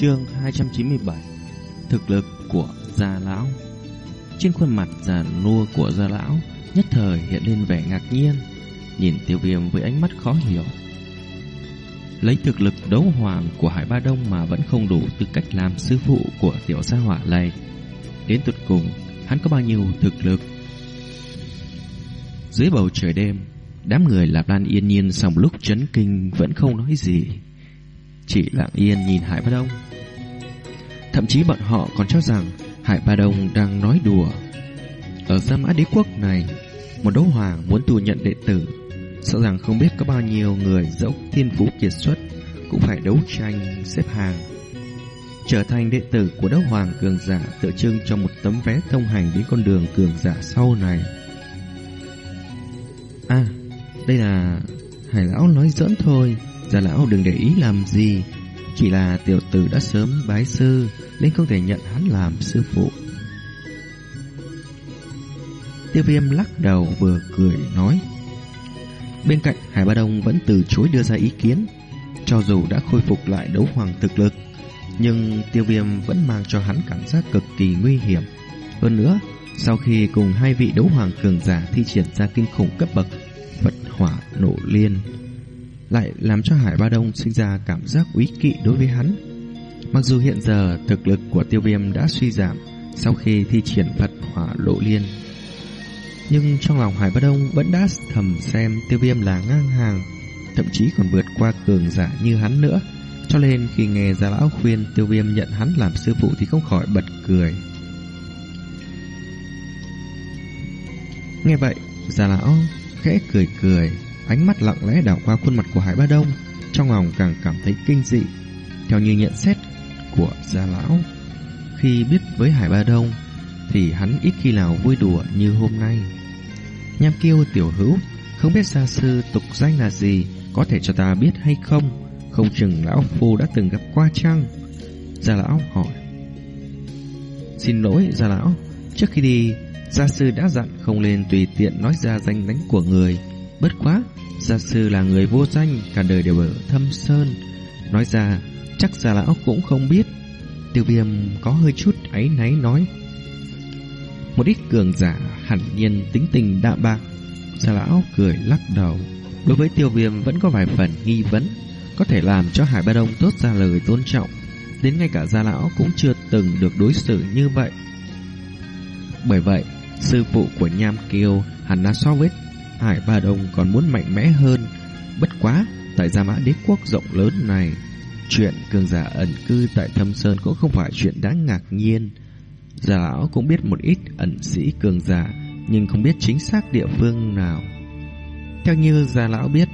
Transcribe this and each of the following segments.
Chương 297 Thực lực của Gia Lão. Trên khuôn mặt già nua của Gia Lão, Nhất thời hiện lên vẻ ngạc nhiên, Nhìn tiêu viêm với ánh mắt khó hiểu. Lấy thực lực đấu hoàng của Hải Ba Đông Mà vẫn không đủ tư cách làm sư phụ của tiểu gia hỏa này, Đến tuột cùng, Hắn có bao nhiêu thực lực? Dưới bầu trời đêm, Đám người Lạp Lan yên nhiên Sau một lúc chấn kinh vẫn không nói gì. Chỉ lặng yên nhìn Hải Ba Đông. Thậm chí bọn họ còn cho rằng Hải Ba Đông đang nói đùa. Ở Gia Mã Đế Quốc này, Một đấu hoàng muốn tu nhận đệ tử, Sợ rằng không biết có bao nhiêu người dẫu thiên phú kiệt xuất Cũng phải đấu tranh, xếp hàng. Trở thành đệ tử của đấu hoàng cường giả Tự trưng cho một tấm vé thông hành đến con đường cường giả sau này. À đây là Hải lão nói giỡn thôi. Gia lão đừng để ý làm gì. Chỉ là tiểu tử đã sớm bái sư, Nên không thể nhận hắn làm sư phụ. Tiêu viêm lắc đầu vừa cười nói, Bên cạnh Hải Ba Đông vẫn từ chối đưa ra ý kiến, Cho dù đã khôi phục lại đấu hoàng thực lực, Nhưng tiêu viêm vẫn mang cho hắn cảm giác cực kỳ nguy hiểm. Hơn nữa, Sau khi cùng hai vị đấu hoàng cường giả thi triển ra kinh khủng cấp bậc, Phật hỏa nổ liên lại làm cho Hải Ba Đông sinh ra cảm giác úy kỵ đối với hắn Mặc dù hiện giờ thực lực của tiêu viêm đã suy giảm Sau khi thi triển Phật hỏa lộ liên nhưng trong lòng Hải Ba Đông vẫn đã thầm xem tiêu viêm là ngang hàng, thậm chí còn vượt qua cường giả như hắn nữa. Cho nên khi nghe Gia Lão khuyên tiêu viêm nhận hắn làm sư phụ thì không khỏi bật cười. Nghe vậy, Gia Lão khẽ cười cười, ánh mắt lặng lẽ đảo qua khuôn mặt của Hải Ba Đông, trong lòng càng cảm thấy kinh dị. Theo như nhận xét của Gia Lão, khi biết với Hải Ba Đông, thì hắn ít khi nào vui đùa như hôm nay. Nham kiêu tiểu hữu, không biết gia sư tục danh là gì, có thể cho ta biết hay không? Không chừng lão phu đã từng gặp qua chăng? Gia lão hỏi. Xin lỗi gia lão, trước khi đi, gia sư đã dặn không nên tùy tiện nói ra danh đánh của người. Bất quá, gia sư là người vô danh, cả đời đều ở thâm sơn. Nói ra, chắc gia lão cũng không biết. Tiêu viêm có hơi chút áy náy nói. Một ít cường giả hẳn nhiên tính tình đạm bạc. Gia lão cười lắc đầu. Đối với tiêu viêm vẫn có vài phần nghi vấn, có thể làm cho Hải Ba Đông tốt ra lời tôn trọng. Đến ngay cả gia lão cũng chưa từng được đối xử như vậy. Bởi vậy, sư phụ của Nham Kiêu hẳn là so với Hải Ba Đông còn muốn mạnh mẽ hơn. Bất quá, tại Gia Mã Đế Quốc rộng lớn này, chuyện cường giả ẩn cư tại Thâm Sơn cũng không phải chuyện đáng ngạc nhiên. Gia lão cũng biết một ít ẩn sĩ cường giả, nhưng không biết chính xác địa phương nào. Theo như gia lão biết,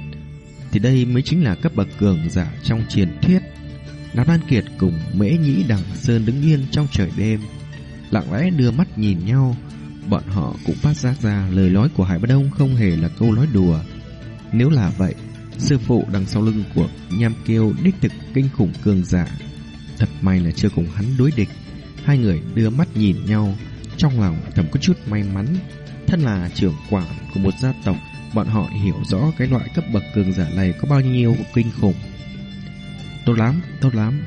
thì đây mới chính là cấp bậc cường giả trong truyền thuyết. Nạp Lan Kiệt cùng Mễ Nhĩ Đằng Sơn đứng yên trong trời đêm, lặng lẽ đưa mắt nhìn nhau. Bọn họ cũng phát giác ra lời nói của Hải Bất Đông không hề là câu nói đùa. Nếu là vậy, sư phụ đằng sau lưng của Nham Kiêu đích thực kinh khủng cường giả. Thật may là chưa cùng hắn đối địch. Hai người đưa mắt nhìn nhau Trong lòng thầm có chút may mắn Thân là trưởng quản của một gia tộc Bọn họ hiểu rõ cái loại cấp bậc cường giả này Có bao nhiêu kinh khủng Tốt lắm, tốt lắm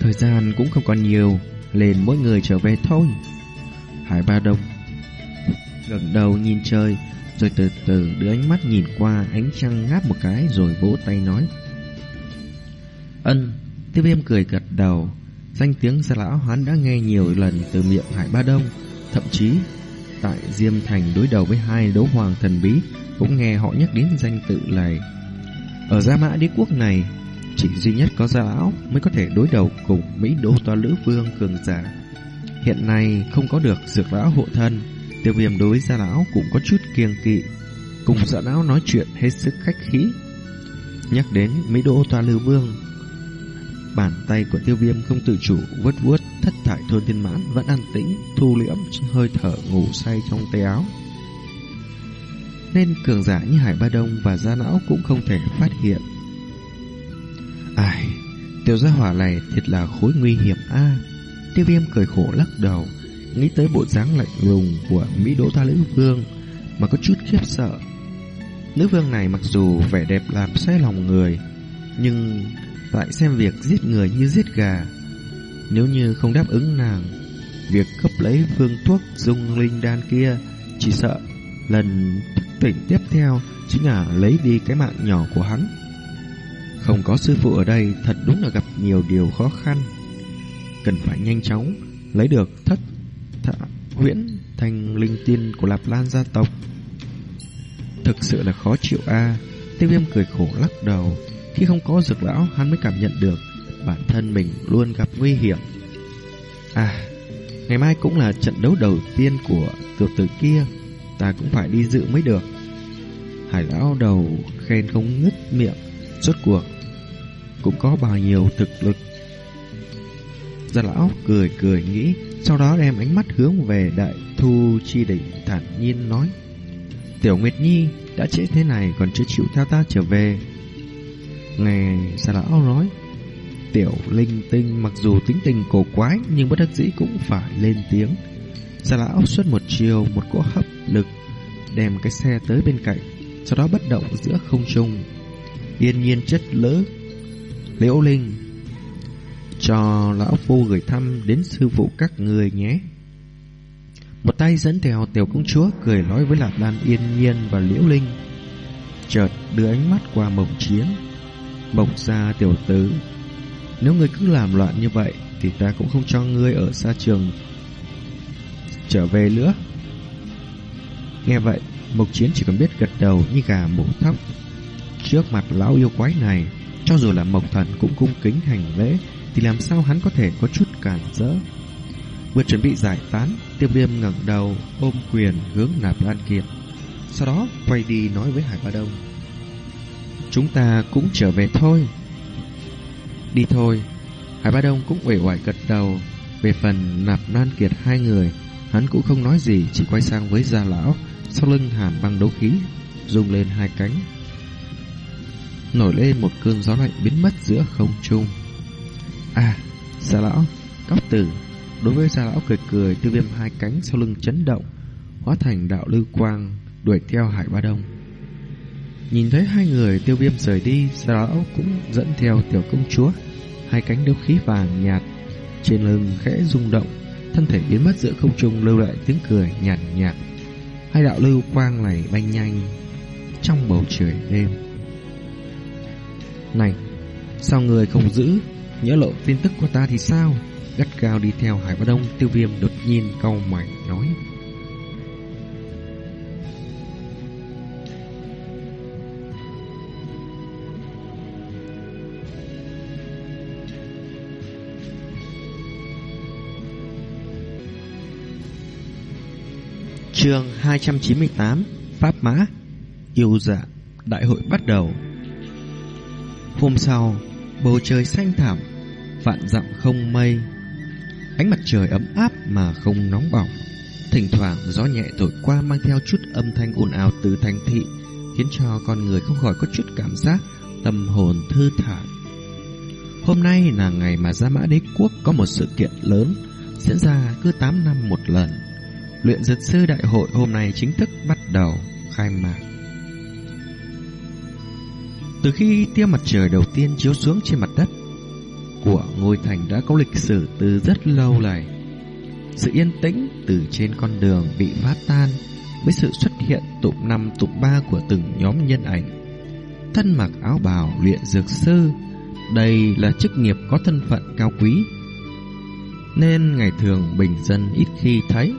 Thời gian cũng không còn nhiều Lên mỗi người trở về thôi Hải Ba Đông ngẩng đầu nhìn trời Rồi từ từ đưa ánh mắt nhìn qua Ánh trăng ngáp một cái rồi vỗ tay nói Ân Tiêu viêm cười gật đầu Danh tiếng gia lão hắn đã nghe nhiều lần từ miệng Hải Ba Đông, thậm chí tại Diêm Thành đối đầu với hai đấu hoàng thần bí cũng nghe họ nhắc đến danh tự này. Ở Gia Mã Đế Quốc này, chỉ duy nhất có gia lão mới có thể đối đầu cùng Mỹ Đô Toa Lữ Vương cường giả. Hiện nay không có được dược lão hộ thân, tiêu viêm đối gia lão cũng có chút kiêng kỵ. Cùng gia lão nói chuyện hết sức khách khí. Nhắc đến Mỹ Đô Toa lưu Vương Bàn tay của tiêu viêm không tự chủ vớt vuốt thất thải thôn thiên mãn vẫn an tĩnh thu liễm hơi thở ngủ say trong tay áo. Nên cường giả như Hải Ba Đông và Gia lão cũng không thể phát hiện. Ai, Tiêu gia hỏa này thiệt là khối nguy hiểm a. tiêu viêm cười khổ lắc đầu, nghĩ tới bộ dáng lạnh lùng của Mỹ Đỗ tha Lữ Vương mà có chút khiếp sợ. Nữ vương này mặc dù vẻ đẹp làm say lòng người, nhưng lại xem việc giết người như giết gà, Nếu như không đáp ứng nàng Việc cấp lấy phương thuốc dung linh đan kia Chỉ sợ lần thức tỉnh tiếp theo Chính là lấy đi cái mạng nhỏ của hắn. Không có sư phụ ở đây Thật đúng là gặp nhiều điều khó khăn. Cần phải nhanh chóng Lấy được thất huyễn thành linh tiên của Lạp Lan gia tộc. Thực sự là khó chịu a. Tiêu viêm cười khổ lắc đầu. Khi không có dược lão, hắn mới cảm nhận được Bản thân mình luôn gặp nguy hiểm. À Ngày mai cũng là trận đấu đầu tiên của tiểu tử kia. Ta cũng phải đi dự mới được. Hải lão đầu khen không ngứt miệng. Rốt cuộc, Cũng có bao nhiêu thực lực Gia lão cười cười nghĩ Sau đó đem ánh mắt hướng về đại thu chi đỉnh thản nhiên nói Tiểu Nguyệt Nhi đã trễ thế này còn chưa chịu theo ta trở về Nghe Gia lão nói Tiểu linh tinh mặc dù tính tình cổ quái nhưng bất đắc dĩ cũng phải lên tiếng. Gia lão xuất một chiều một cỗ hấp lực đem cái xe tới bên cạnh, sau đó bất động giữa không trung. Yên nhiên chất lỡ Liễu Linh cho lão phu gửi thăm đến sư phụ các người nhé. Một tay dẫn theo tiểu công chúa cười nói với Lạp Lan Yên Nhiên và Liễu Linh. Chợt đưa ánh mắt qua mộng chiến. Mộng ra tiểu tử nếu ngươi cứ làm loạn như vậy Thì ta cũng không cho ngươi ở xa trường Trở về nữa Nghe vậy Mộc Chiến chỉ cần biết gật đầu như gà mổ thóc Trước mặt lão yêu quái này, Cho dù là Mộc Thần cũng cung kính hành lễ thì làm sao hắn có thể có chút cản rỡ? Vừa chuẩn bị giải tán, Tiêu viêm ngẩng đầu, ôm quyền hướng nạp lan kiệt. Sau đó, quay đi nói với Hải Ba Đông. Chúng ta cũng trở về thôi. Đi thôi. Hải Ba Đông cũng uể oải gật đầu. Về phần nạp Lan kiệt hai người, Hắn cũng không nói gì, Chỉ quay sang với gia lão, Sau lưng hàn băng đấu khí, Rung lên hai cánh. Nổi lên một cơn gió lạnh biến mất giữa không trung. À sa lão Cóc tử Đối với sa lão cười cười Tiêu viêm hai cánh sau lưng chấn động, Hóa thành đạo lưu quang, Đuổi theo Hải Ba Đông. Nhìn thấy hai người tiêu viêm rời đi sa lão cũng dẫn theo tiểu công chúa. Hai cánh đấu khí vàng nhạt Trên lưng khẽ rung động, Thân thể biến mất giữa không trung, lưu lại tiếng cười nhạt nhạt. Hai đạo lưu quang này bay nhanh Trong bầu trời đêm. Này, Sao người không giữ Nhớ lộ tin tức của ta thì sao? Gắt cao đi theo Hải Bá Đông, Tiêu viêm đột nhiên cau mày, nói. Chương 298 Pháp Mã. Yêu dạ Đại hội bắt đầu. Hôm sau, Bầu trời xanh thẳm Vạn dặm không mây. Ánh mặt trời ấm áp mà không nóng bỏng. Thỉnh thoảng gió nhẹ thổi qua Mang theo chút âm thanh ồn ào từ thành thị, Khiến cho con người không khỏi có chút cảm giác Tâm hồn thư thản Hôm nay là ngày mà Gia Mã Đế Quốc Có một sự kiện lớn Diễn ra cứ 8 năm một lần. Luyện dược sư đại hội hôm nay chính thức bắt đầu, khai mạc. Từ khi tia mặt trời đầu tiên chiếu xuống trên mặt đất của ngôi thành đã có lịch sử từ rất lâu này. Sự yên tĩnh từ trên con đường bị phá tan với sự xuất hiện tụm năm tụm ba của từng nhóm nhân ảnh. Thân mặc áo bào luyện dược sư, đây là chức nghiệp có thân phận cao quý, nên ngày thường bình dân ít khi thấy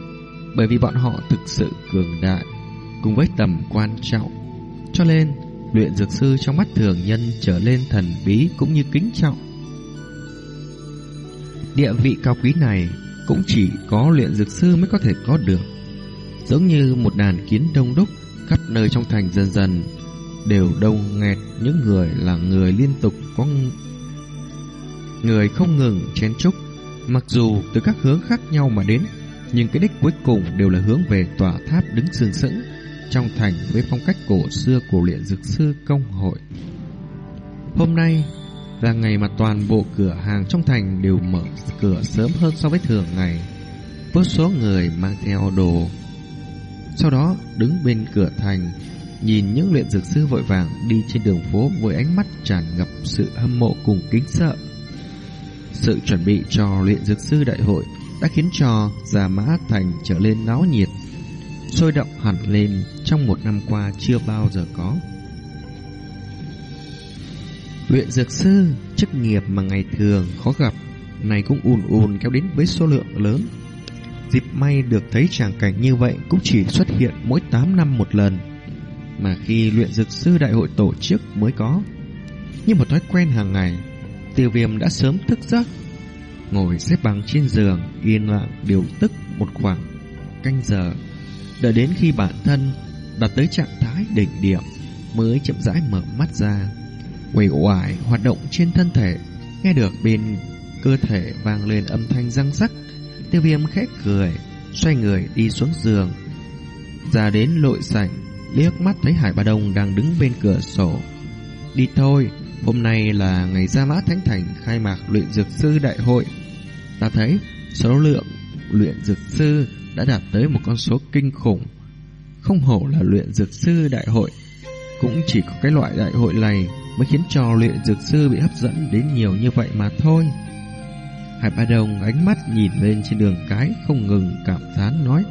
bởi vì bọn họ thực sự cường đại cùng với tầm quan trọng. Cho nên, luyện dược sư trong mắt thường nhân trở lên thần bí cũng như kính trọng. Địa vị cao quý này cũng chỉ có luyện dược sư mới có thể có được. Giống như một đàn kiến đông đúc khắp nơi trong thành dần dần, đều đông nghẹt, những người là người liên tục có người không ngừng chen chúc mặc dù từ các hướng khác nhau mà đến, nhưng cái đích cuối cùng đều là hướng về tòa tháp đứng sừng sững trong thành với phong cách cổ xưa của luyện dược sư công hội. Hôm nay là ngày mà toàn bộ cửa hàng trong thành đều mở cửa sớm hơn so với thường ngày. Vô số người mang theo đồ. Sau đó đứng bên cửa thành, nhìn những luyện dược sư vội vàng đi trên đường phố với ánh mắt tràn ngập sự hâm mộ cùng kính sợ. Sự chuẩn bị cho luyện dược sư đại hội đã khiến cho Già Mã Thành trở lên náo nhiệt, sôi động hẳn lên trong một năm qua chưa bao giờ có. Luyện dược sư, chức nghiệp mà ngày thường khó gặp, này cũng ùn ùn kéo đến với số lượng lớn. Dịp may được thấy tràng cảnh như vậy cũng chỉ xuất hiện mỗi 8 năm một lần, mà khi luyện dược sư đại hội tổ chức mới có. Như một thói quen hàng ngày, tiêu viêm đã sớm thức giấc, ngồi xếp bằng trên giường, yên lặng điều tức một khoảng canh giờ, đợi đến khi bản thân đạt tới trạng thái đỉnh điểm mới chậm rãi mở mắt ra quẩy oải hoạt động trên thân thể, nghe được bên cơ thể vang lên âm thanh răng rắc. Tiêu viêm khét cười, xoay người đi xuống giường, ra đến lội sảnh, liếc mắt thấy Hải Ba Đông đang đứng bên cửa sổ. Đi thôi, hôm nay là ngày ra mã thánh thành khai mạc luyện dược sư đại hội. Ta thấy số lượng luyện dược sư đã đạt tới một con số kinh khủng. Không hổ là luyện dược sư đại hội, cũng chỉ có cái loại đại hội này mới khiến cho luyện dược sư bị hấp dẫn đến nhiều như vậy mà thôi. Hải Ba Đồng ánh mắt nhìn lên trên đường cái không ngừng cảm thán nói.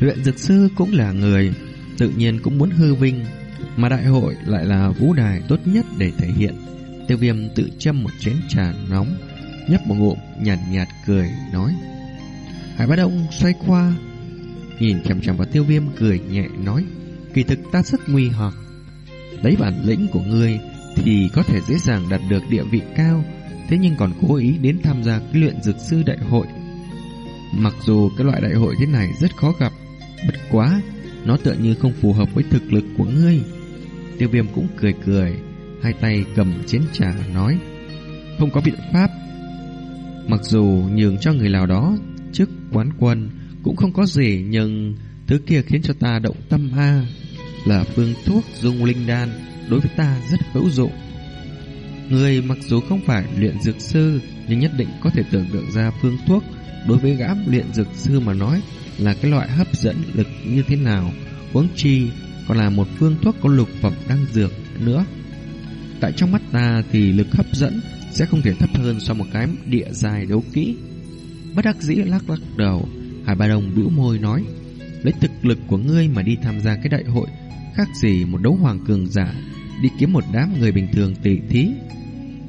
Luyện dược sư cũng là người, tự nhiên cũng muốn hư vinh, mà đại hội lại là vũ đài tốt nhất để thể hiện. Tiêu viêm tự châm một chén trà nóng, nhấp một ngụm, nhàn nhạt, nhạt cười, nói. Hải Ba Đông xoay qua, nhìn chằm chằm vào tiêu viêm cười nhẹ nói. Kỳ thực ta rất nguy hoặc. Lấy bản lĩnh của ngươi Thì có thể dễ dàng đạt được địa vị cao, Thế nhưng còn cố ý đến tham gia cái luyện dược sư đại hội. Mặc dù cái loại đại hội thế này rất khó gặp, Bất quá Nó tựa như không phù hợp với thực lực của ngươi. Tiêu viêm cũng cười cười, Hai tay cầm chén trà nói, Không có biện pháp. Mặc dù nhường cho người nào đó Trước quán quân Cũng không có gì, Nhưng Thứ kia khiến cho ta động tâm ha. Là phương thuốc dung linh đan Đối với ta rất hữu dụng. Người mặc dù không phải luyện dược sư, Nhưng nhất định có thể tưởng tượng ra phương thuốc Đối với gã luyện dược sư mà nói Là cái loại hấp dẫn lực như thế nào. Huống chi Còn là một phương thuốc có lục phẩm đăng dược nữa. Tại trong mắt ta thì lực hấp dẫn Sẽ không thể thấp hơn so một cái địa dài đấu kỹ. Bất đắc dĩ lắc lắc đầu, Hải Ba Đồng bĩu môi nói, Lấy thực lực của ngươi mà đi tham gia cái đại hội Khác gì một đấu hoàng cường giả Đi kiếm một đám người bình thường tỷ thí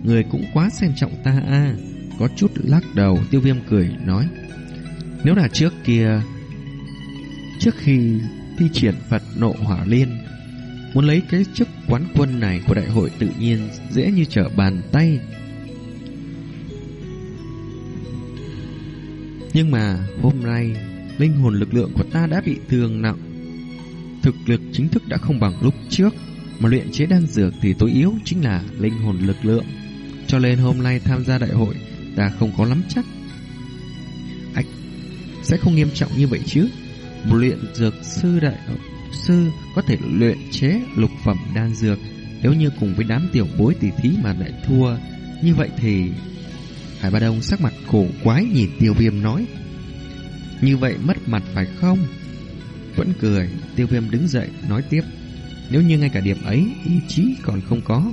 Người cũng quá xem trọng ta a, Có chút lắc đầu, Tiêu viêm cười, nói, Nếu là trước kia, Trước khi thi triển Phật nộ hỏa liên, Muốn lấy cái chức quán quân này của đại hội tự nhiên dễ như trở bàn tay Nhưng mà hôm nay, linh hồn lực lượng của ta đã bị thương nặng. Thực lực chính thức đã không bằng lúc trước, mà luyện chế đan dược thì tối yếu chính là linh hồn lực lượng. Cho nên hôm nay tham gia đại hội, ta không có lắm chắc. Ách, sẽ không nghiêm trọng như vậy chứ. Một luyện dược sư đại sư có thể luyện chế lục phẩm đan dược, nếu như cùng với đám tiểu bối tỷ thí mà lại thua, như vậy thì Hải Ba Đông sắc mặt cổ quái nhìn tiêu viêm nói như vậy mất mặt phải không? Vẫn cười, tiêu viêm đứng dậy, nói tiếp. Nếu như ngay cả điểm ấy, ý chí còn không có,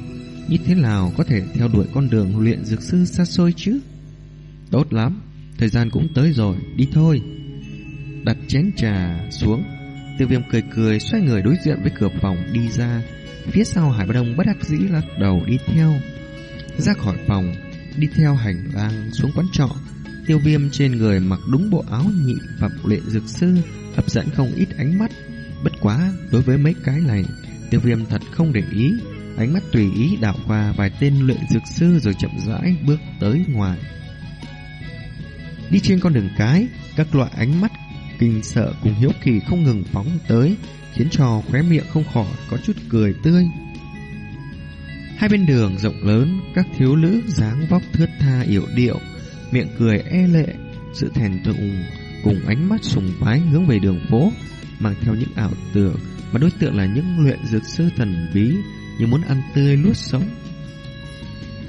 như thế nào có thể theo đuổi con đường luyện dược sư xa xôi chứ? Tốt lắm, thời gian cũng tới rồi, đi thôi. Đặt chén trà xuống, tiêu viêm cười cười xoay người đối diện với cửa phòng đi ra. Phía sau Hải Bà Đông bất đắc dĩ lắc đầu đi theo. Ra khỏi phòng, đi theo hành lang xuống quán trọ, Tiêu viêm trên người mặc đúng bộ áo nhị phẩm luyện dược sư hấp dẫn không ít ánh mắt. Bất quá, đối với mấy cái này, tiêu viêm thật không để ý. Ánh mắt tùy ý đảo qua vài tên luyện dược sư rồi chậm rãi bước tới ngoài. Đi trên con đường cái, các loại ánh mắt kinh sợ cùng hiếu kỳ không ngừng phóng tới, khiến cho khóe miệng không khỏi có chút cười tươi. Hai bên đường rộng lớn, các thiếu nữ dáng vóc thướt tha yểu điệu, miệng cười e lệ, sự thèn thùng cùng ánh mắt sùng bái hướng về đường phố, mang theo những ảo tưởng mà đối tượng là những luyện dược sư thần bí như muốn ăn tươi nuốt sống.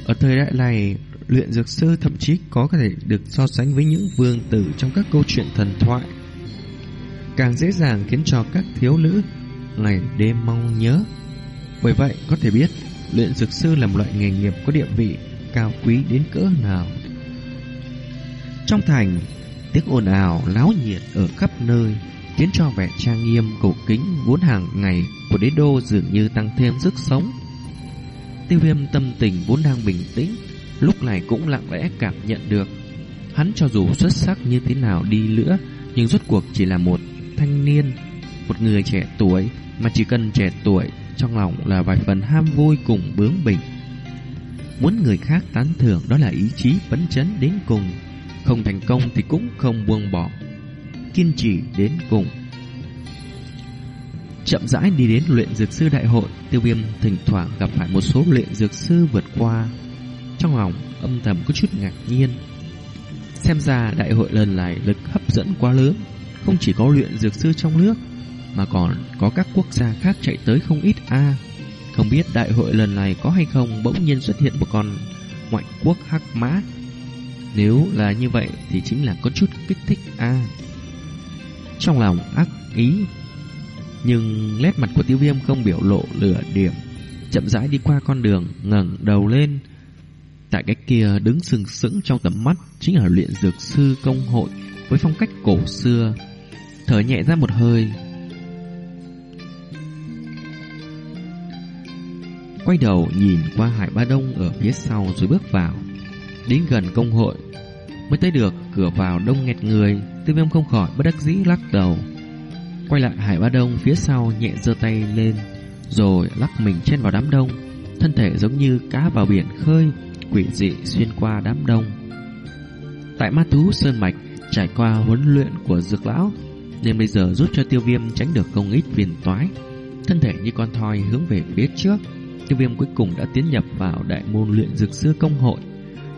Ở thời đại này, luyện dược sư thậm chí có thể được so sánh với những vương tử trong các câu chuyện thần thoại. Càng dễ dàng khiến cho các thiếu nữ ngày đêm mong nhớ. Bởi vậy, có thể biết, luyện dược sư là một loại nghề nghiệp có địa vị cao quý đến cỡ nào. Trong thành, tiếng ồn ào láo nhiệt ở khắp nơi khiến cho vẻ trang nghiêm cổ kính vốn hàng ngày của đế đô dường như tăng thêm sức sống. Tiêu viêm tâm tình vốn đang bình tĩnh, lúc này cũng lặng lẽ cảm nhận được. Hắn cho dù xuất sắc như thế nào đi nữa, nhưng rốt cuộc chỉ là một thanh niên, một người trẻ tuổi, mà chỉ cần trẻ tuổi, trong lòng là vài phần ham vui cùng bướng bỉnh. Muốn người khác tán thưởng đó là ý chí phấn chấn đến cùng, không thành công thì cũng không buông bỏ, kiên trì đến cùng. Chậm rãi đi đến luyện dược sư đại hội, tiêu viêm thỉnh thoảng gặp phải một số luyện dược sư vượt qua. Trong lòng âm thầm có chút ngạc nhiên. Xem ra đại hội lần này lực hấp dẫn quá lớn, không chỉ có luyện dược sư trong nước, mà còn có các quốc gia khác chạy tới không ít a. Không biết đại hội lần này có hay không bỗng nhiên xuất hiện một con ngoại quốc hắc mã. Nếu là như vậy thì chính là có chút kích thích a. Trong lòng ác ý, nhưng nét mặt của tiêu viêm không biểu lộ lửa điểm. Chậm rãi đi qua con đường, ngẩng đầu lên. Tại cái kia đứng sừng sững trong tầm mắt Chính là luyện dược sư công hội Với phong cách cổ xưa. Thở nhẹ ra một hơi. Quay đầu nhìn qua Hải Ba Đông ở phía sau rồi bước vào. Đến gần công hội. Mới tới được, cửa vào đông nghẹt người Tiêu viêm không khỏi bất đắc dĩ lắc đầu. Quay lại Hải Ba Đông, phía sau nhẹ giơ tay lên, Rồi lắc mình chen vào đám đông. Thân thể giống như cá vào biển khơi, Quỷ dị xuyên qua đám đông. Tại ma thú Sơn Mạch, Trải qua huấn luyện của dược lão, Nên bây giờ giúp cho tiêu viêm tránh được không ít phiền toái. Thân thể như con thoi hướng về phía trước, Tiêu viêm cuối cùng đã tiến nhập vào đại môn luyện dược sư công hội.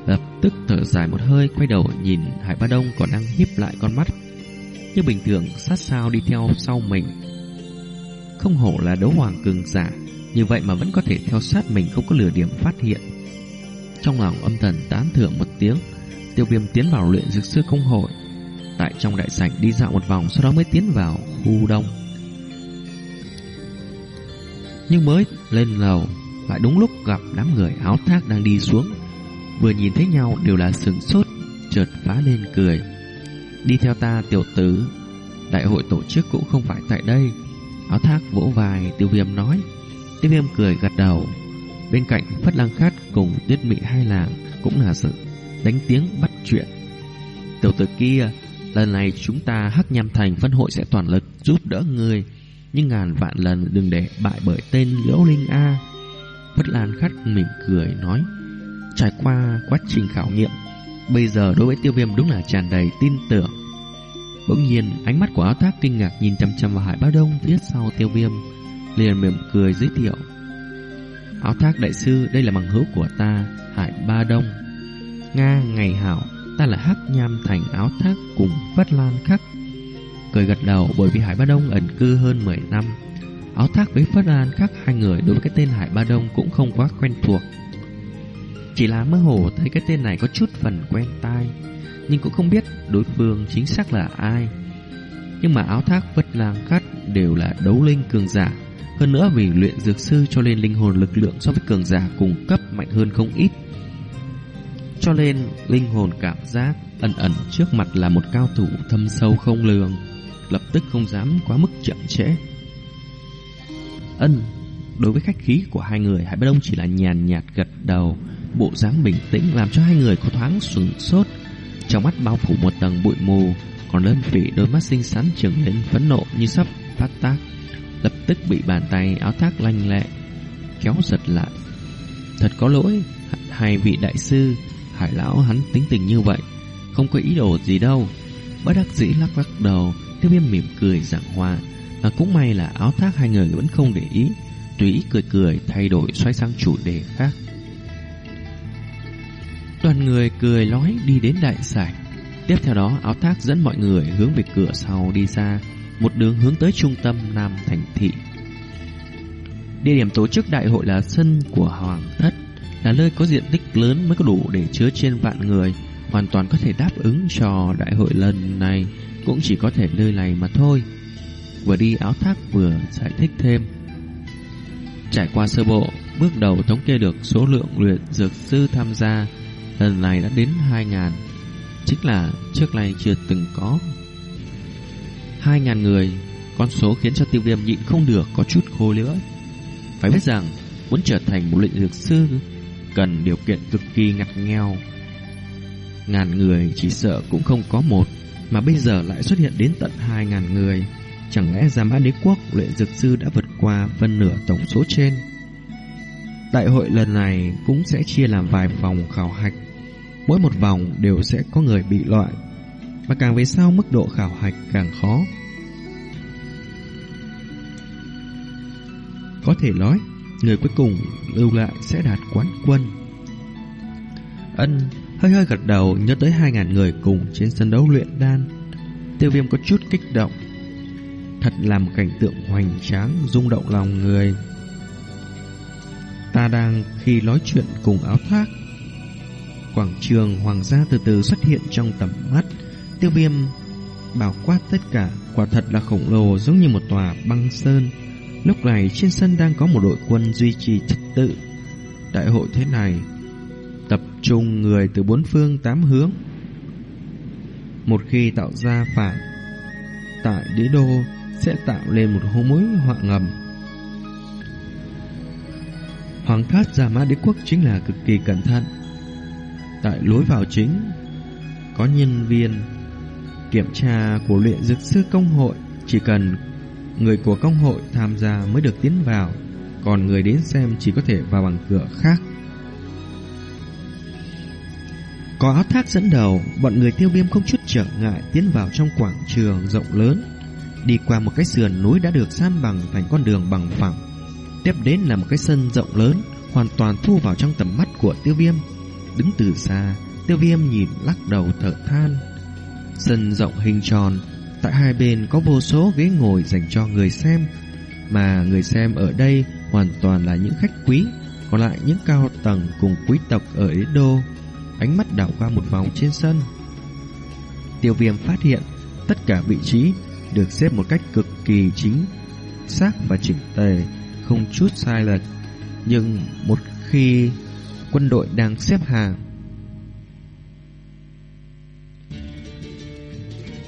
Lập tức thở dài một hơi Quay đầu nhìn Hải Ba Đông còn đang híp lại con mắt như bình thường sát sao đi theo sau mình. Không hổ là đấu hoàng cường giả, như vậy mà vẫn có thể theo sát mình không có lửa điểm phát hiện. Trong lòng âm thần tán thưởng một tiếng, tiêu viêm tiến vào luyện dược sư công hội. Tại trong đại sảnh đi dạo một vòng sau đó mới tiến vào khu đông. Nhưng mới lên lầu, lại đúng lúc gặp đám người áo thác đang đi xuống. Vừa nhìn thấy nhau đều là sừng sốt, chợt phá lên cười. Đi theo ta tiểu tử. Đại hội tổ chức cũng không phải tại đây. Áo thác vỗ vai tiêu viêm nói. Tiêu viêm cười gật đầu. Bên cạnh Phất Lăng Khát cùng Tuyết Mị hai làng Cũng là sự đánh tiếng bắt chuyện. Tiểu tử kia Lần này chúng ta hắc nham thành phân hội sẽ toàn lực giúp đỡ người Nhưng ngàn vạn lần đừng để bại bởi tên Liễu Linh A. Phất Lan Khát mỉm cười nói. Trải qua quá trình khảo nghiệm, Bây giờ đối với tiêu viêm đúng là tràn đầy tin tưởng. Bỗng nhiên, ánh mắt của áo thác kinh ngạc nhìn chăm chăm vào hải ba đông phía sau tiêu viêm, liền mỉm cười giới thiệu. Áo thác đại sư, đây là bằng hữu của ta, Hải ba đông. Nga, ngày hảo, Ta là hắc nham thành áo thác cùng Vất Lan khắc. Cười gật đầu, bởi vì Hải Ba Đông ẩn cư hơn 10 năm, Áo thác với Phất Lan khắc hai người đối với cái tên Hải Ba Đông cũng không quá quen thuộc chỉ là mơ hồ thấy cái tên này có chút phần quen tai, Nhưng cũng không biết đối phương chính xác là ai. Nhưng mà áo thác vất lang khát đều là đấu linh cường giả. Hơn nữa vì luyện dược sư cho nên linh hồn lực lượng so với cường giả cùng cấp mạnh hơn không ít. Cho nên linh hồn cảm giác ẩn ẩn trước mặt là một cao thủ thâm sâu không lường, Lập tức không dám quá mức chậm trễ. Ân, Đối với khách khí của hai người Hải Bất Đông chỉ là nhàn nhạt gật đầu. Bộ dáng bình tĩnh làm cho hai người có thoáng sửng sốt. Trong mắt bao phủ một tầng bụi mù, Còn đơn vị đôi mắt xinh xắn trừng lên phẫn nộ như sắp phát tác. Lập tức bị bàn tay áo thác lanh lẹ, Kéo giật lại. Thật có lỗi, Hai vị đại sư, Hải lão hắn tính tình như vậy, Không có ý đồ gì đâu. Bất đắc dĩ lắc lắc đầu Tiêu viêm mỉm cười giảng hòa. Mà cũng may là áo thác hai người vẫn không để ý, Tùy cười cười thay đổi xoay sang chủ đề khác. Đoàn người cười nói đi đến đại sảnh. Tiếp theo đó áo thác dẫn mọi người hướng về cửa sau đi ra, một đường hướng tới trung tâm Nam Thành Thị. Địa điểm tổ chức đại hội là sân của Hoàng Thất, là nơi có diện tích lớn mới có đủ để chứa trên vạn người, hoàn toàn có thể đáp ứng cho đại hội lần này, cũng chỉ có thể nơi này mà thôi. Vừa đi áo thác vừa giải thích thêm. Trải qua sơ bộ, bước đầu thống kê được số lượng luyện dược sư tham gia lần này đã đến 2.000, chính là trước này chưa từng có. 2.000 người, con số khiến cho tiêu viêm nhịn không được có chút khô lưỡi. Phải biết rằng, muốn trở thành một luyện dược sư cần điều kiện cực kỳ ngặt nghèo. Ngàn người chỉ sợ cũng không có một, mà bây giờ lại xuất hiện đến tận 2.000 người. Chẳng lẽ Giam án Đế Quốc luyện dược sư đã vượt qua phân nửa tổng số trên? Đại hội lần này cũng sẽ chia làm vài vòng khảo hạch. Mỗi một vòng đều sẽ có người bị loại. và càng về sau mức độ khảo hạch càng khó. Có thể nói, người cuối cùng lưu lại sẽ đạt quán quân. Ân hơi hơi gật đầu nhớ tới 2.000 người cùng trên sân đấu luyện đan. Tiêu viêm có chút kích động. Thật là một cảnh tượng hoành tráng, rung động lòng người. Ta đang khi nói chuyện cùng áo thác. Quảng trường hoàng gia từ từ xuất hiện trong tầm mắt. Tiêu viêm bảo quát tất cả, quả thật là khổng lồ giống như một tòa băng sơn. Lúc này trên sân đang có một đội quân duy trì trật tự. Đại hội thế này, tập trung người từ bốn phương tám hướng. Một khi tạo ra phản tại đế đô sẽ tạo lên một hố mối họa ngầm. Hoàng thất Gia Mã Đế Quốc chính là cực kỳ cẩn thận. Tại lối vào chính có nhân viên kiểm tra của luyện dược sư công hội, chỉ cần người của công hội tham gia mới được tiến vào, còn người đến xem chỉ có thể vào bằng cửa khác. Có áo thác dẫn đầu, bọn người tiêu viêm không chút trở ngại tiến vào trong quảng trường rộng lớn, đi qua một cái sườn núi đã được san bằng thành con đường bằng phẳng. Tiếp đến là một cái sân rộng lớn, hoàn toàn thu vào trong tầm mắt của tiêu viêm. Đứng từ xa, tiêu viêm nhìn lắc đầu thở than. Sân rộng hình tròn, tại hai bên có vô số ghế ngồi dành cho người xem, mà người xem ở đây hoàn toàn là những khách quý, còn lại những cao tầng cùng quý tộc ở Đế Đô. Ánh mắt đảo qua một vòng trên sân. Tiêu viêm phát hiện tất cả vị trí được xếp một cách cực kỳ chính xác và chỉnh tề, không chút sai lệch. Nhưng một khi quân đội đang xếp hàng,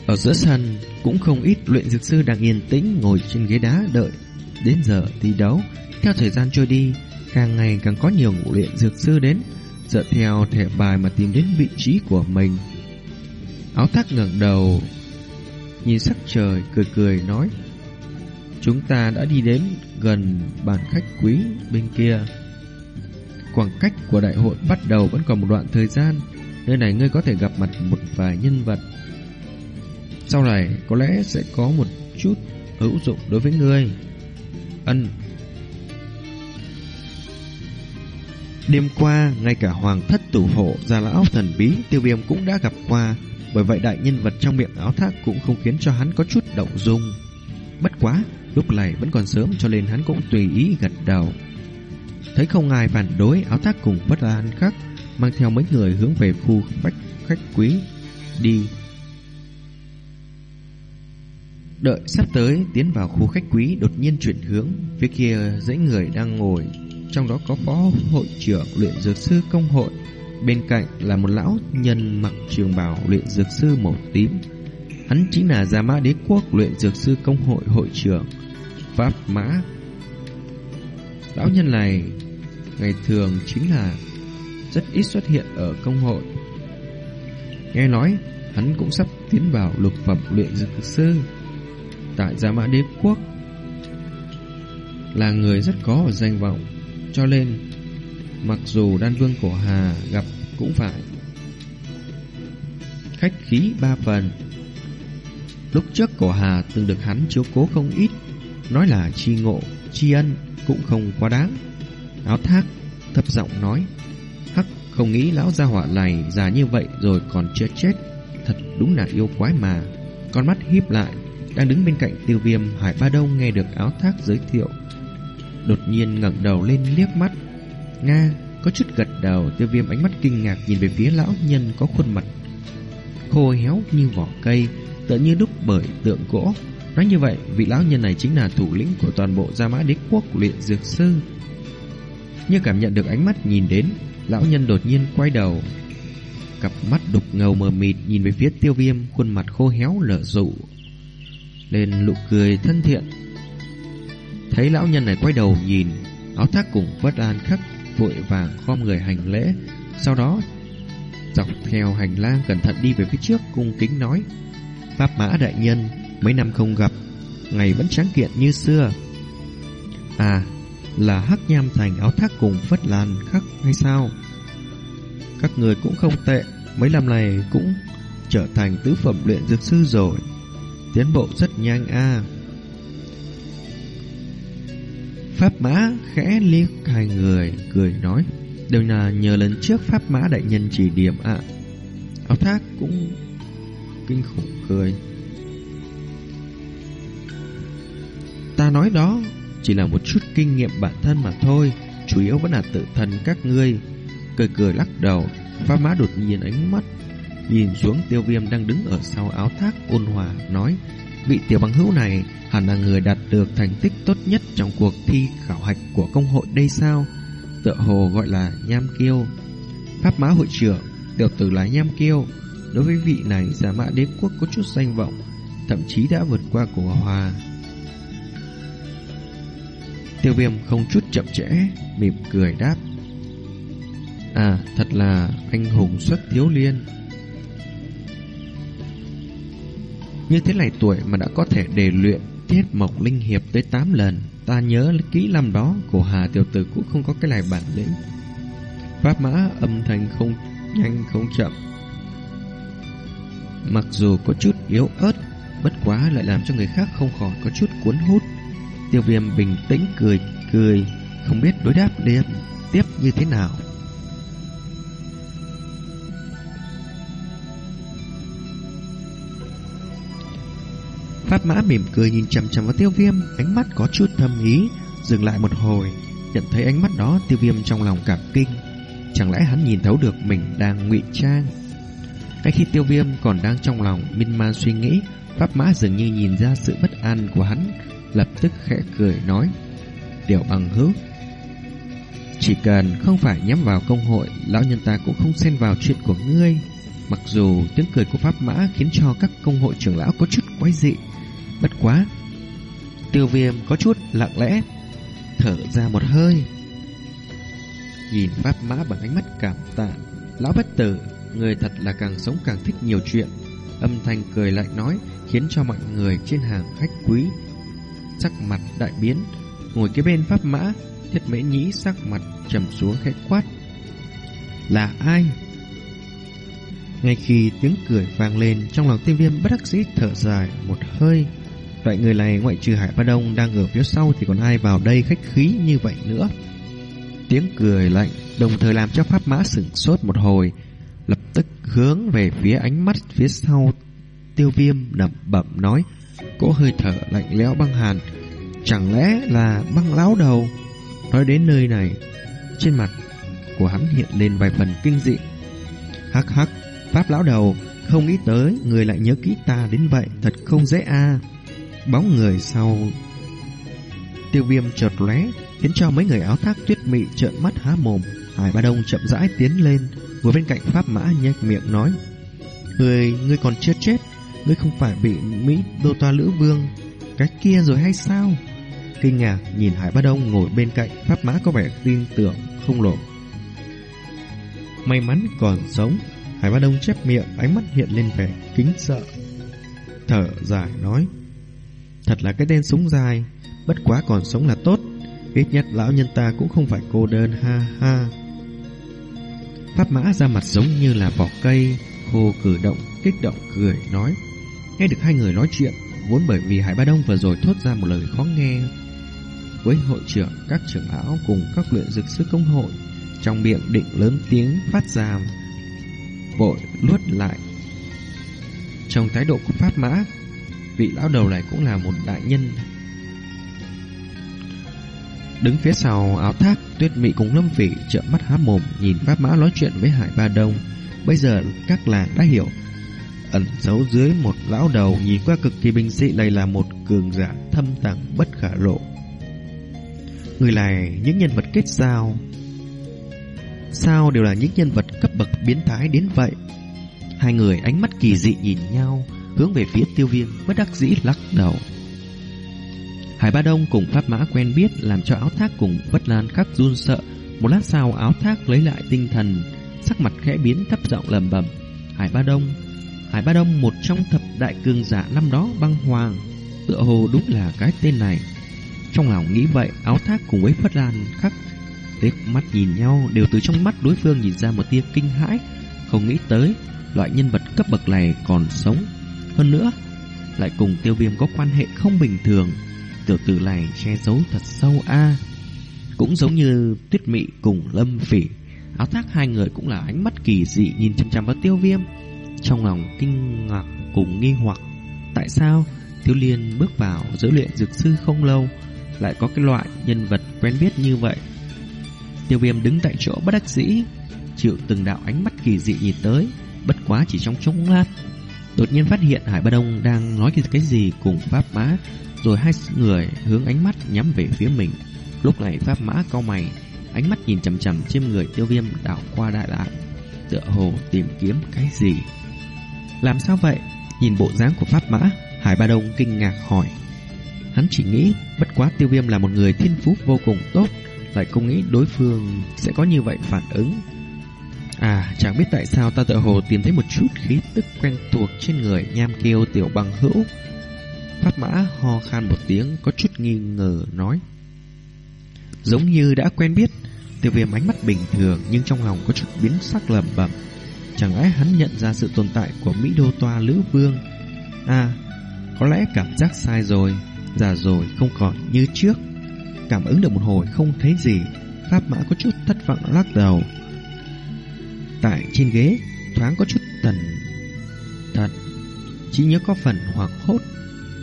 ở giữa sân cũng không ít luyện dược sư đang yên tĩnh ngồi trên ghế đá đợi đến giờ thi đấu. Theo thời gian trôi đi, càng ngày càng có nhiều ngũ luyện dược sư đến, dựa theo thẻ bài mà tìm đến vị trí của mình. Áo thác ngẩng đầu nhìn sắc trời cười cười nói Chúng ta đã đi đến gần bàn khách quý bên kia Khoảng cách của đại hội bắt đầu vẫn còn một đoạn thời gian Nơi này ngươi có thể gặp mặt một vài nhân vật Sau này có lẽ sẽ có một chút hữu dụng đối với ngươi Ân Đêm qua, ngay cả hoàng thất tủ hộ gia lão thần bí tiêu viêm cũng đã gặp qua bởi vậy đại nhân vật trong miệng áo thác cũng không khiến cho hắn có chút động dung. Bất quá, lúc này vẫn còn sớm cho nên hắn cũng tùy ý gật đầu. Thấy không ai phản đối áo thác cùng bất an khác, mang theo mấy người hướng về khu bách khách quý, đi. Đợi sắp tới tiến vào khu khách quý đột nhiên chuyển hướng, phía kia dãy người đang ngồi, trong đó có phó hội trưởng luyện dược sư công hội Bên cạnh là một lão nhân mặc trường bào luyện dược sư màu tím. Hắn chính là Gia Mã Đế Quốc luyện dược sư công hội hội trưởng Pháp Mã. Lão nhân này ngày thường chính là rất ít xuất hiện ở công hội. Nghe nói hắn cũng sắp tiến vào lục phẩm luyện dược sư tại Gia Mã Đế Quốc là người rất có danh vọng cho nên Mặc dù đan vương cổ Hà gặp cũng phải khách khí ba phần. Lúc trước cổ Hà từng được hắn chiếu cố không ít, nói là chi ngộ, chi ân cũng không quá đáng. Áo thác thấp giọng nói, hắc không nghĩ lão gia hỏa này già như vậy rồi còn chưa chết, thật đúng là yêu quái mà. Con mắt híp lại, đang đứng bên cạnh tiêu viêm Hải Ba Đông nghe được áo thác giới thiệu. Đột nhiên ngẩng đầu lên liếc mắt Nga có chút gật đầu Tiêu viêm ánh mắt kinh ngạc nhìn về phía lão nhân Có khuôn mặt khô héo như vỏ cây Tựa như đúc bởi tượng gỗ Nói như vậy vị lão nhân này chính là thủ lĩnh Của toàn bộ Gia Mã Đế Quốc luyện dược sư như cảm nhận được ánh mắt nhìn đến, Lão nhân đột nhiên quay đầu. Cặp mắt đục ngầu mờ mịt Nhìn về phía tiêu viêm, Khuôn mặt khô héo lở rụ. Lên nụ cười thân thiện. Thấy lão nhân này quay đầu nhìn, Áo thác cùng vất an khắc Vội vàng khom người hành lễ. Sau đó, Dọc theo hành lang cẩn thận đi về phía trước, Cung kính nói, Pháp mã đại nhân, Mấy năm không gặp, Ngày vẫn tráng kiện như xưa. À là hắc nham thành áo thác cùng phất lan khắc hay sao? Các người cũng không tệ, Mấy năm này cũng trở thành tứ phẩm luyện dược sư rồi. Tiến bộ rất nhanh a. Pháp mã khẽ liếc hai người, Cười nói, Đều là nhờ lần trước Pháp mã đại nhân chỉ điểm ạ. Áo thác cũng kinh khủng cười. Ta nói đó chỉ là một chút kinh nghiệm bản thân mà thôi, Chủ yếu vẫn là tự thân các ngươi. Cười cười lắc đầu Pháp mã đột nhiên ánh mắt Nhìn xuống tiêu viêm đang đứng ở sau áo thác ôn hòa, Nói, Vị tiểu bằng hữu này hẳn là người đạt được thành tích tốt nhất Trong cuộc thi khảo hạch của công hội đây sao? Tựa hồ gọi là Nham Kiêu. Pháp mã hội trưởng đều từ là Nham Kiêu. Đối với vị này, giả mã đế quốc có chút danh vọng, Thậm chí đã vượt qua cổ hòa. Tiêu viêm không chút chậm trễ, Mỉm cười đáp. À thật là anh hùng xuất thiếu liên. Như thế này tuổi mà đã có thể đề luyện Tiết mộc linh hiệp tới 8 lần, Ta nhớ kỹ năm đó, Cổ hà tiểu tử cũng không có cái này bản lĩnh. Pháp mã âm thanh không nhanh, không chậm. Mặc dù có chút yếu ớt, Bất quá lại làm cho người khác không khỏi có chút cuốn hút. Tiêu viêm bình tĩnh cười cười, Không biết đối đáp liên tiếp như thế nào. Pháp mã mỉm cười nhìn chằm chằm vào tiêu viêm, Ánh mắt có chút thâm ý, Dừng lại một hồi, Nhận thấy ánh mắt đó, tiêu viêm trong lòng cảm kinh. Chẳng lẽ hắn nhìn thấu được mình đang ngụy trang? Ngay khi tiêu viêm còn đang trong lòng Minh man suy nghĩ, Pháp mã dường như nhìn ra sự bất an của hắn lập tức khẽ cười nói, Tiểu bằng hữu, Chỉ cần không phải nhắm vào công hội, Lão nhân ta cũng không xen vào chuyện của ngươi. Mặc dù tiếng cười của Pháp Mã Khiến cho các công hội trưởng lão có chút quái dị, Bất quá, Tiêu viêm có chút lặng lẽ, Thở ra một hơi. Nhìn Pháp Mã bằng ánh mắt cảm tạ, Lão bất tử, Người thật là càng sống càng thích nhiều chuyện. Âm thanh cười lạnh nói Khiến cho mọi người trên hàng khách quý sắc mặt đại biến, ngồi kế bên pháp mã, thiết mễ nhĩ sắc mặt trầm xuống khẽ quát. Là ai? Ngay khi tiếng cười vang lên, trong lòng tiêu viêm bất đắc dĩ thở dài một hơi. Vậy người này ngoại trừ Hải Ba Đông đang ở phía sau thì còn ai vào đây khách khí như vậy nữa? Tiếng cười lạnh đồng thời làm cho pháp mã sửng sốt một hồi, lập tức hướng về phía ánh mắt phía sau tiêu viêm nậm bậm nói Cỗ hơi thở lạnh lẽo băng hàn Chẳng lẽ là băng lão đầu? Nói đến nơi này Trên mặt của hắn hiện lên vài phần kinh dị. Hắc hắc Pháp lão đầu Không nghĩ tới người lại nhớ kỹ ta đến vậy Thật không dễ a. Bóng người sau. Tiêu viêm chợt lóe Khiến cho mấy người áo thác tuyết mị trợn mắt há mồm. Hải Ba Đông chậm rãi tiến lên Vừa bên cạnh Pháp Mã nhếch miệng nói Người, ngươi còn chưa chết Ngươi không phải bị Mỹ Đô Toa Lữ Vương Cái kia rồi hay sao? Kinh ngạc nhìn Hải Bá Đông ngồi bên cạnh Pháp Mã có vẻ tin tưởng không lộ. May mắn còn sống Hải Bá Đông chép miệng Ánh mắt hiện lên vẻ kính sợ. Thở dài nói Thật là cái tên súng dài Bất quá còn sống là tốt Ít nhất lão nhân ta cũng không phải cô đơn ha ha. Pháp mã ra mặt giống như là vỏ cây Khô cử động, kích động cười nói Nghe được hai người nói chuyện Vốn bởi vì Hải Ba Đông vừa rồi thốt ra một lời khó nghe với hội trưởng Các trưởng lão cùng các luyện dược sư công hội. Trong miệng định lớn tiếng phát ra, Vội luốt lại. Trong thái độ của Pháp Mã, Vị lão đầu này cũng là một đại nhân. Đứng phía sau áo thác, Tuyết mị cùng lâm phỉ trợn mắt há mồm Nhìn Pháp Mã nói chuyện với Hải Ba Đông. Bây giờ các làng đã hiểu. Ẩn giấu dưới một lão đầu nhìn qua cực kỳ bình dị này là một cường giả thâm tàng bất khả lộ. Người này những nhân vật kết giao. Sao đều là những nhân vật cấp bậc biến thái đến vậy? Hai người ánh mắt kỳ dị nhìn nhau, Hướng về phía tiêu viêm, bất đắc dĩ lắc đầu. Hải Ba Đông cùng Pháp Mã quen biết, Làm cho áo thác cùng Vất Lan khắc run sợ. Một lát sau, áo thác lấy lại tinh thần, Sắc mặt khẽ biến thấp giọng lầm bầm Hải Ba Đông, Hải Ba Đông, một trong thập đại cường giả năm đó băng hoàng, Tựa hồ đúng là cái tên này. Trong lòng nghĩ vậy, Áo thác cùng với Phất Lan khắc Liếc mắt nhìn nhau, Đều từ trong mắt đối phương nhìn ra một tia kinh hãi. Không nghĩ tới, Loại nhân vật cấp bậc này còn sống. Hơn nữa, Lại cùng tiêu viêm có quan hệ không bình thường. Tiểu tử này che giấu thật sâu a. Cũng giống như tuyết mị cùng lâm phỉ. Áo thác hai người cũng là ánh mắt kỳ dị Nhìn chăm chăm vào tiêu viêm. Trong lòng kinh ngạc cùng nghi hoặc, Tại sao thiếu Liên bước vào giữa luyện dược sư không lâu? Lại có cái loại nhân vật quen biết như vậy. Tiêu viêm đứng tại chỗ bất đắc dĩ, Chịu từng đạo ánh mắt kỳ dị nhìn tới, Bất quá chỉ trong chốc lát, Đột nhiên phát hiện Hải Ba Đông đang nói cái gì cùng Pháp Mã, Rồi hai người hướng ánh mắt nhắm về phía mình. Lúc này Pháp Mã cau mày, Ánh mắt nhìn chầm chầm trên người tiêu viêm đảo qua đại lại Tựa hồ tìm kiếm cái gì. Làm sao vậy? Nhìn bộ dáng của Pháp Mã, Hải Ba Đông kinh ngạc hỏi. Hắn chỉ nghĩ bất quá tiêu viêm là một người thiên phú vô cùng tốt Lại không nghĩ đối phương sẽ có như vậy phản ứng? À chẳng biết tại sao ta tự hồ tìm thấy một chút khí tức quen thuộc trên người nham kêu tiểu bằng hữu. Pháp mã ho khan một tiếng, có chút nghi ngờ nói. Giống như đã quen biết, Tiêu viêm ánh mắt bình thường nhưng trong lòng có chút biến sắc lầm bẩm. Chẳng lẽ hắn nhận ra sự tồn tại của Mỹ Đô Toa Lữ Vương? À có lẽ cảm giác sai rồi. Già rồi không còn như trước. Cảm ứng được một hồi không thấy gì, Pháp mã có chút thất vọng lắc đầu. Tại trên ghế, Thoáng có chút tần Thật Chỉ nhớ có phần hoặc hốt.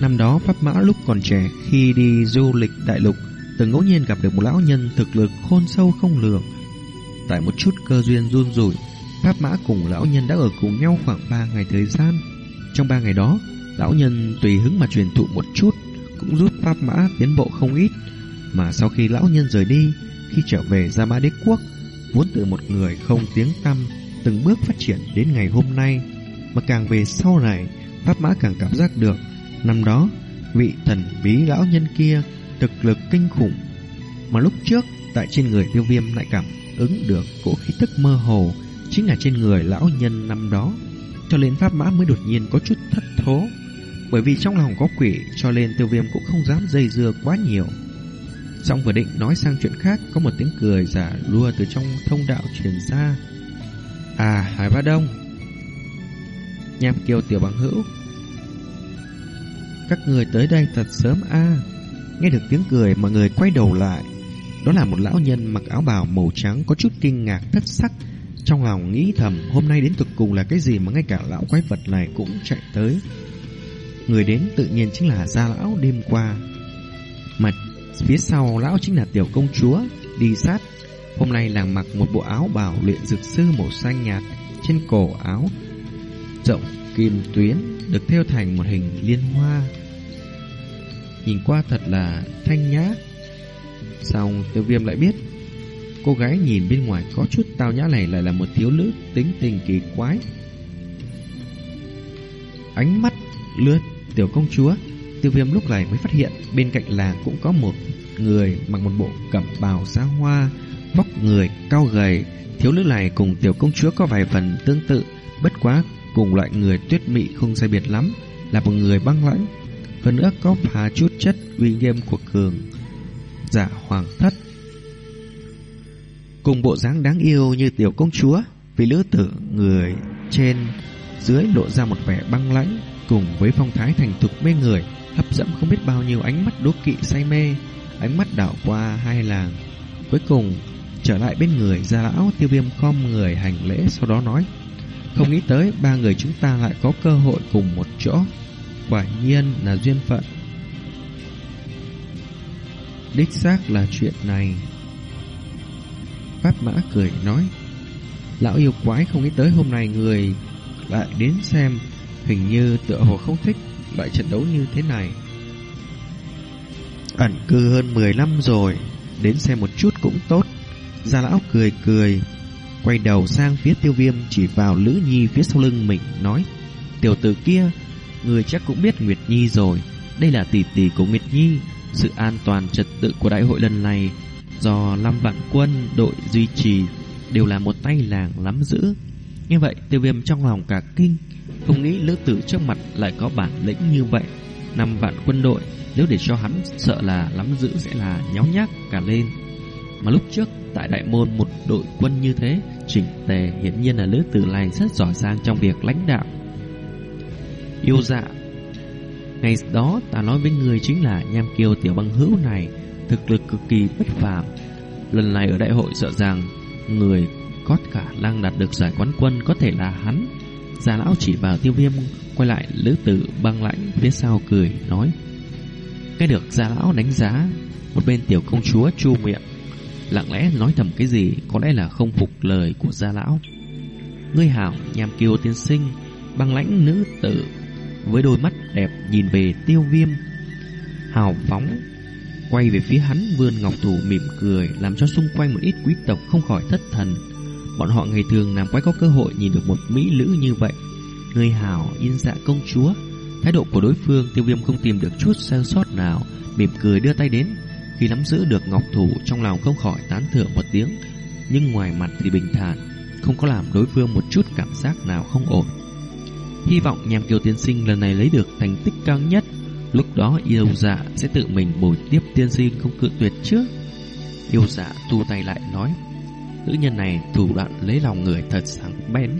Năm đó Pháp Mã lúc còn trẻ, Khi đi du lịch đại lục, Từng ngẫu nhiên gặp được một lão nhân thực lực khôn sâu không lường. Tại một chút cơ duyên run rủi, Pháp Mã cùng lão nhân đã ở cùng nhau khoảng 3 ngày thời gian. Trong 3 ngày đó, Lão nhân tùy hứng mà truyền thụ một chút. Cũng giúp Pháp Mã tiến bộ không ít. Mà sau khi lão nhân rời đi, Khi trở về Gia Mã Đế Quốc Muốn từ một người không tiếng tăm, Từng bước phát triển đến ngày hôm nay. Mà càng về sau này, Pháp Mã càng cảm giác được, Năm đó, vị thần bí lão nhân kia Thực lực kinh khủng. Mà lúc trước, tại trên người tiêu viêm lại cảm ứng được cỗ khí tức mơ hồ, Chính là trên người lão nhân năm đó. Cho nên Pháp Mã mới đột nhiên có chút thất thố. Bởi vì trong lòng có quỷ, Cho nên tiêu viêm cũng không dám dây dưa quá nhiều. Xong vừa định nói sang chuyện khác, Có một tiếng cười giả lua từ trong thông đạo truyền ra. À Hải Ba Đông. Nham kêu tiểu bằng hữu. Các người tới đây thật sớm a. Nghe được tiếng cười mọi người quay đầu lại. Đó là một lão nhân mặc áo bào màu trắng Có chút kinh ngạc thất sắc. Trong lòng nghĩ thầm, Hôm nay đến thực cùng là cái gì mà ngay cả lão quái vật này cũng chạy tới. Người đến tự nhiên chính là gia lão đêm qua. Mặt phía sau, lão chính là tiểu công chúa, Đi sát. Hôm nay nàng mặc một bộ áo bào luyện dược sư màu xanh nhạt, Trên cổ áo Rộng kim tuyến, Được theo thành một hình liên hoa. Nhìn qua thật là thanh nhã. Xong, tiêu viêm lại biết, Cô gái nhìn bên ngoài có chút tao nhã này Lại là một thiếu nữ tính tình kỳ quái. Ánh mắt lướt tiểu công chúa Tiêu viêm lúc này mới phát hiện Bên cạnh làng cũng có một người Mặc một bộ cẩm bào xa hoa Vóc người cao gầy Thiếu nữ này cùng tiểu công chúa có vài phần tương tự Bất quá cùng loại người tuyết mị không sai biệt lắm Là một người băng lãnh hơn nữa có phá chút chất uy nghiêm của cường giả hoàng thất. Cùng bộ dáng đáng yêu như tiểu công chúa, vì lữ tử người trên dưới lộ ra một vẻ băng lãnh cùng với phong thái thành thục mê người, hấp dẫn không biết bao nhiêu ánh mắt đố kỵ say mê, ánh mắt đảo qua hai làng. Cuối cùng trở lại bên người gia lão tiêu viêm khom người hành lễ sau đó nói không nghĩ tới ba người chúng ta lại có cơ hội cùng một chỗ. Quả nhiên là duyên phận. Đích xác là chuyện này. Pháp mã cười nói Lão yêu quái không nghĩ tới hôm nay người lại đến xem Hình như tựa hồ không thích loại trận đấu như thế này Ẩn cư hơn 10 năm rồi đến xem một chút cũng tốt. Gia lão cười cười, quay đầu sang phía tiêu viêm chỉ vào Lữ Nhi phía sau lưng mình nói Tiểu tử kia, người chắc cũng biết Nguyệt Nhi rồi, đây là tỷ tỷ của Nguyệt Nhi, sự an toàn trật tự của đại hội lần này do Lâm Vạn Quân đội duy trì đều là một tay làng lắm giữ. Như vậy, tiêu viêm trong lòng cả kinh, không nghĩ lữ tử trước mặt lại có bản lĩnh như vậy. Năm vạn quân đội, nếu để cho hắn sợ là lắm giữ sẽ là nháo nhác cả lên. Mà lúc trước, tại đại môn một đội quân như thế, chỉnh tề hiển nhiên là lữ tử này rất giỏi giang trong việc lãnh đạo. Yêu dạ Ngày đó ta nói với người chính là nham kiêu tiểu băng hữu này Thực lực cực kỳ bất phàm Lần này ở đại hội sợ rằng Người có khả năng đạt được giải quán quân Có thể là hắn. Già lão chỉ vào tiêu viêm, Quay lại, lữ tử băng lãnh phía sau cười, nói Cái được già lão đánh giá, Một bên tiểu công chúa chu miệng, Lặng lẽ nói thầm cái gì, Có lẽ là không phục lời của gia lão. Ngươi hảo nham kiêu tiên sinh, Băng lãnh nữ tử, với đôi mắt đẹp nhìn về tiêu viêm. Hào phóng, quay về phía hắn, vươn ngọc thủ mỉm cười, làm cho xung quanh một ít quý tộc không khỏi thất thần bọn họ ngày thường làm quái có cơ hội nhìn được một mỹ nữ như vậy. Người hào, yên dạ công chúa, thái độ của đối phương, tiêu viêm không tìm được chút sơ sót nào, mỉm cười đưa tay đến. Khi nắm giữ được ngọc thủ, trong lòng không khỏi tán thưởng một tiếng, nhưng ngoài mặt thì bình thản, không có làm đối phương một chút cảm giác nào không ổn. Hy vọng nhằm kiều tiên sinh lần này lấy được thành tích cao nhất, Lúc đó yêu dạ sẽ tự mình bồi tiếp tiên sinh không cự tuyệt trước Yêu dạ tu tay lại nói. Nữ nhân này thủ đoạn lấy lòng người thật sáng bén.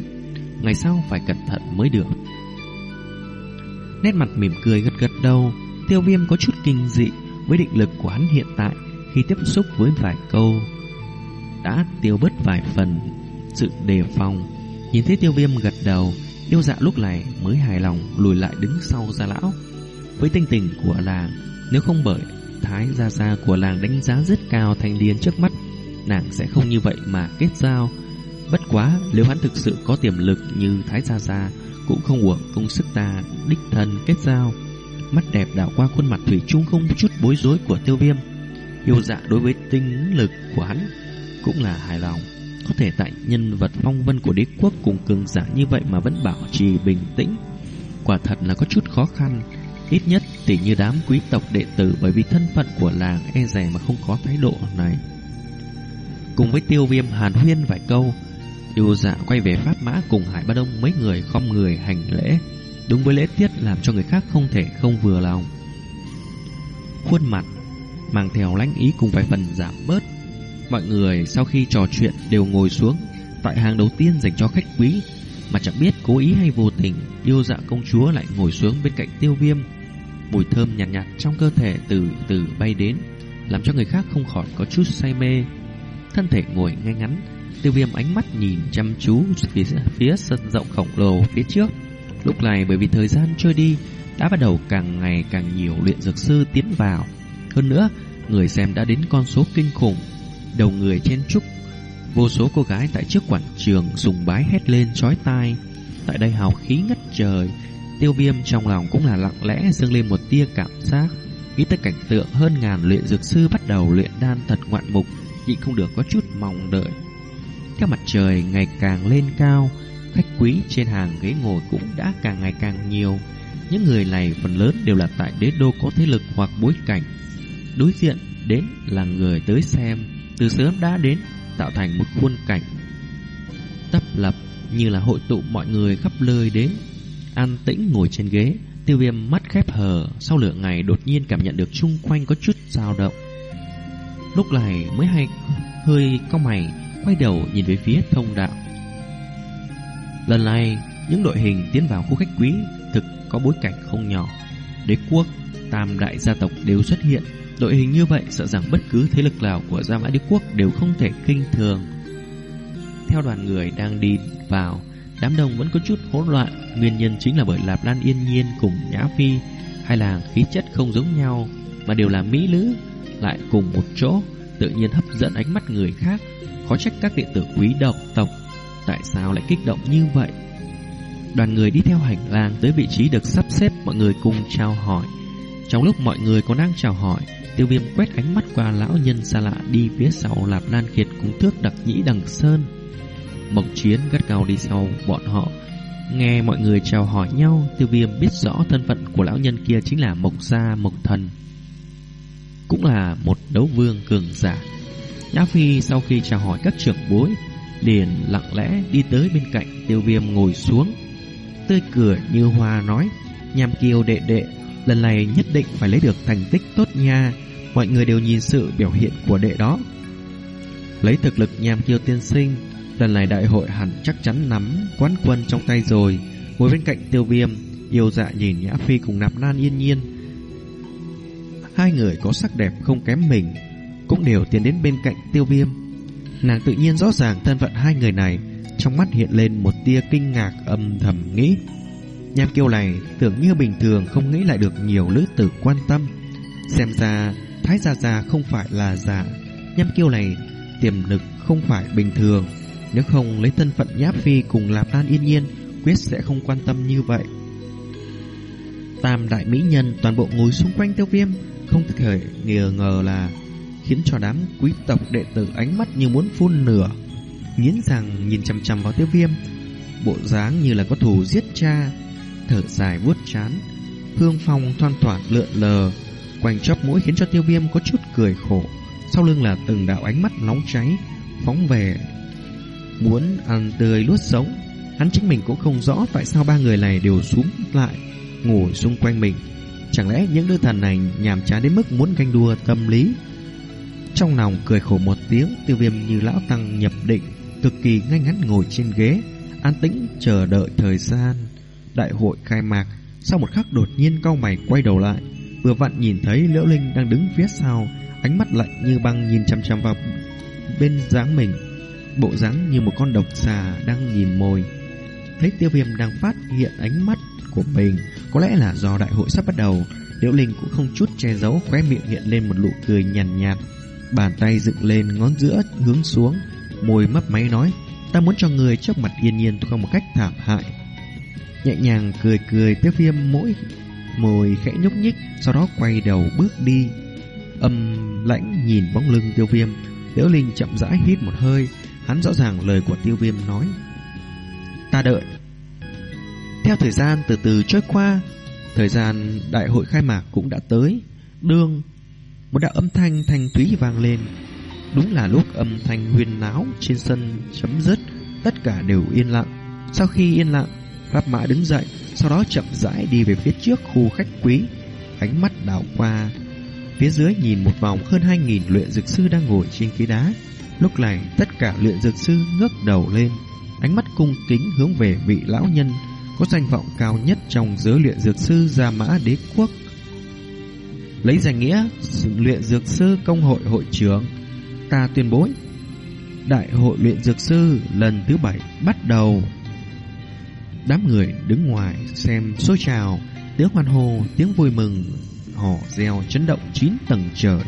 Ngày sau phải cẩn thận mới được. Nét mặt mỉm cười gật gật đầu Tiêu viêm có chút kinh dị Với định lực của hắn hiện tại Khi tiếp xúc với vài câu. Đã tiêu bớt vài phần Sự đề phòng Nhìn thấy tiêu viêm gật đầu Yêu dạ lúc này mới hài lòng lùi lại đứng sau gia lão. Với tinh tình của làng, nếu không bởi Thái Gia Gia của làng đánh giá rất cao thanh niên trước mắt, nàng sẽ không như vậy mà kết giao. Bất quá, nếu hắn thực sự có tiềm lực như Thái Gia Gia, cũng không uổng công sức ta đích thân kết giao. Mắt đẹp đảo qua khuôn mặt Thủy chung không chút bối rối của tiêu viêm. Yêu dạ đối với tinh lực của hắn cũng là hài lòng. Có thể tại nhân vật phong vân của đế quốc cùng cường giả như vậy mà vẫn bảo trì bình tĩnh Quả thật là có chút khó khăn Ít nhất tỷ như đám quý tộc đệ tử bởi vì thân phận của làng e rè mà không có thái độ này Cùng với tiêu viêm hàn huyên vài câu Yêu dạ quay về Pháp Mã cùng Hải Ba Đông mấy người không người hành lễ Đúng với lễ tiết làm cho người khác không thể không vừa lòng Khuôn mặt mang theo lãnh ý cùng vài phần giảm bớt Mọi người sau khi trò chuyện đều ngồi xuống tại hàng đầu tiên dành cho khách quý, mà chẳng biết cố ý hay vô tình, yêu dạ công chúa lại ngồi xuống bên cạnh tiêu viêm. Mùi thơm nhạt, nhạt trong cơ thể từ từ bay đến, làm cho người khác không khỏi có chút say mê. Thân thể ngồi ngay ngắn, tiêu viêm ánh mắt nhìn chăm chú phía, phía sân rộng khổng lồ phía trước. Lúc này bởi vì thời gian trôi đi, đã bắt đầu càng ngày càng nhiều luyện dược sư tiến vào. Hơn nữa, người xem đã đến con số kinh khủng đầu người trên trúc. Vô số cô gái tại trước quảng trường sùng bái hét lên chói tai. Tại đây hào khí ngất trời, tiêu viêm trong lòng cũng là lặng lẽ dâng lên một tia cảm giác. Nghĩ tới cảnh tượng hơn ngàn luyện dược sư bắt đầu luyện đan thật ngoạn mục, nhịn không được có chút mong đợi. Các mặt trời ngày càng lên cao, khách quý trên hàng ghế ngồi cũng đã càng ngày càng nhiều. Những người này phần lớn đều là tại đế đô có thế lực hoặc bối cảnh. Đối diện đến là người tới xem từ sớm đã đến tạo thành một khuôn cảnh tấp lập như là hội tụ mọi người khắp nơi đến an tĩnh ngồi trên ghế tiêu viêm mắt khép hờ sau lửa ngày đột nhiên cảm nhận được chung quanh có chút dao động lúc này mới hay hơi cau mày quay đầu nhìn về phía thông đạo. Lần này những đội hình tiến vào khu khách quý thực có bối cảnh không nhỏ. Đế quốc tam đại gia tộc đều xuất hiện. Đội hình như vậy sợ rằng bất cứ thế lực nào của Gia Mã Đế Quốc đều không thể kinh thường. Theo đoàn người đang đi vào, đám đông vẫn có chút hỗn loạn, nguyên nhân chính là bởi Lạp Lan Yên Nhiên cùng Nhã Phi hay là khí chất không giống nhau mà đều là mỹ nữ lại cùng một chỗ, tự nhiên hấp dẫn ánh mắt người khác, khó trách các đệ tử quý độc tộc tại sao lại kích động như vậy. Đoàn người đi theo hành lang tới vị trí được sắp xếp mọi người cùng chào hỏi Trong lúc mọi người còn đang chào hỏi, tiêu viêm quét ánh mắt qua lão nhân xa lạ đi phía sau Lạp Lan Kiệt cùng thước đặc nhĩ đằng sơn. Mộc chiến gắt gao đi sau bọn họ. Nghe mọi người chào hỏi nhau, tiêu viêm biết rõ thân phận của lão nhân kia chính là Mộc Gia Mộc Thần. Cũng là một đấu vương cường giả. Nhã Phi sau khi chào hỏi các trưởng bối, liền lặng lẽ đi tới bên cạnh tiêu viêm ngồi xuống. Tươi cười như hoa nói, nhằm kiều đệ đệ, lần này nhất định phải lấy được thành tích tốt nha, mọi người đều nhìn sự biểu hiện của đệ đó. Lấy thực lực nhằm kiều tiên sinh, lần này đại hội hẳn chắc chắn nắm quán quân trong tay rồi. Ngồi bên cạnh tiêu viêm, yêu dạ nhìn Nhã Phi cùng nạp nan yên nhiên. Hai người có sắc đẹp không kém mình, cũng đều tiến đến bên cạnh tiêu viêm. Nàng tự nhiên rõ ràng thân phận hai người này, trong mắt hiện lên một tia kinh ngạc âm thầm nghĩ. Nham kiêu này tưởng như bình thường không nghĩ lại được nhiều nữ tử quan tâm. Xem ra Thái Gia Gia không phải là giả. Nham kiêu này tiềm lực không phải bình thường. Nếu không lấy thân phận Nháp Phi cùng Lạp Lan yên nhiên, quyết sẽ không quan tâm như vậy. Tam đại mỹ nhân toàn bộ ngồi xung quanh tiêu viêm, không thể ngờ ngờ là khiến cho đám quý tộc đệ tử ánh mắt như muốn phun nửa. Nghiến răng nhìn chăm chăm vào tiêu viêm, bộ dáng như là có thù giết cha, thở dài vuốt chán, hương phong thoang thoảng lượn lờ, quanh chóp mũi khiến cho tiêu viêm có chút cười khổ. Sau lưng là từng đạo ánh mắt nóng cháy, phóng về muốn ăn tươi nuốt sống. Hắn chính mình cũng không rõ tại sao ba người này đều xuống lại, ngồi xung quanh mình. Chẳng lẽ những đứa thần này nhàm chán đến mức muốn ganh đua tâm lý? Trong lòng cười khổ một tiếng, tiêu viêm như lão tăng nhập định, cực kỳ ngay ngắn ngồi trên ghế, an tĩnh chờ đợi thời gian. Đại hội khai mạc, sau một khắc đột nhiên cau mày quay đầu lại, vừa vặn nhìn thấy Liễu Linh đang đứng phía sau, ánh mắt lạnh như băng nhìn chăm chăm vào bên dáng mình bộ dáng như một con độc xà đang nhìn mồi. Thấy tiêu viêm đang phát hiện ánh mắt của mình, có lẽ là do đại hội sắp bắt đầu, Liễu Linh cũng không chút che giấu khóe miệng hiện lên một nụ cười nhàn nhạt, nhạt. Bàn tay dựng lên ngón giữa hướng xuống, môi mấp máy nói, ta muốn cho người trước mặt yên nhiên không một cách thảm hại. Nhẹ nhàng cười cười tiêu viêm mỗi môi khẽ nhúc nhích, sau đó quay đầu bước đi. Âm lãnh nhìn bóng lưng tiêu viêm, Liễu Linh chậm rãi hít một hơi, Hắn rõ ràng lời của tiêu viêm nói Ta đợi theo thời gian từ từ trôi qua, Thời gian đại hội khai mạc cũng đã tới. Đương Một đạo âm thanh thanh thúy vang lên. Đúng là lúc âm thanh huyên náo Trên sân chấm dứt, Tất cả đều yên lặng. Sau khi yên lặng, Pháp mã đứng dậy, Sau đó chậm rãi đi về phía trước khu khách quý. Ánh mắt đảo qua, Phía dưới nhìn một vòng hơn 2.000 luyện dược sư đang ngồi trên ghế đá. Lúc này, tất cả luyện dược sư ngước đầu lên. Ánh mắt cung kính hướng về vị lão nhân có danh vọng cao nhất trong giới luyện dược sư Gia Mã Đế Quốc. Lấy danh nghĩa luyện dược sư công hội hội trưởng Ta tuyên bố Đại hội luyện dược sư lần thứ bảy bắt đầu. Đám người đứng ngoài xem xôi trào Tiếng hoan hô, tiếng vui mừng Hò reo chấn động chín tầng trời.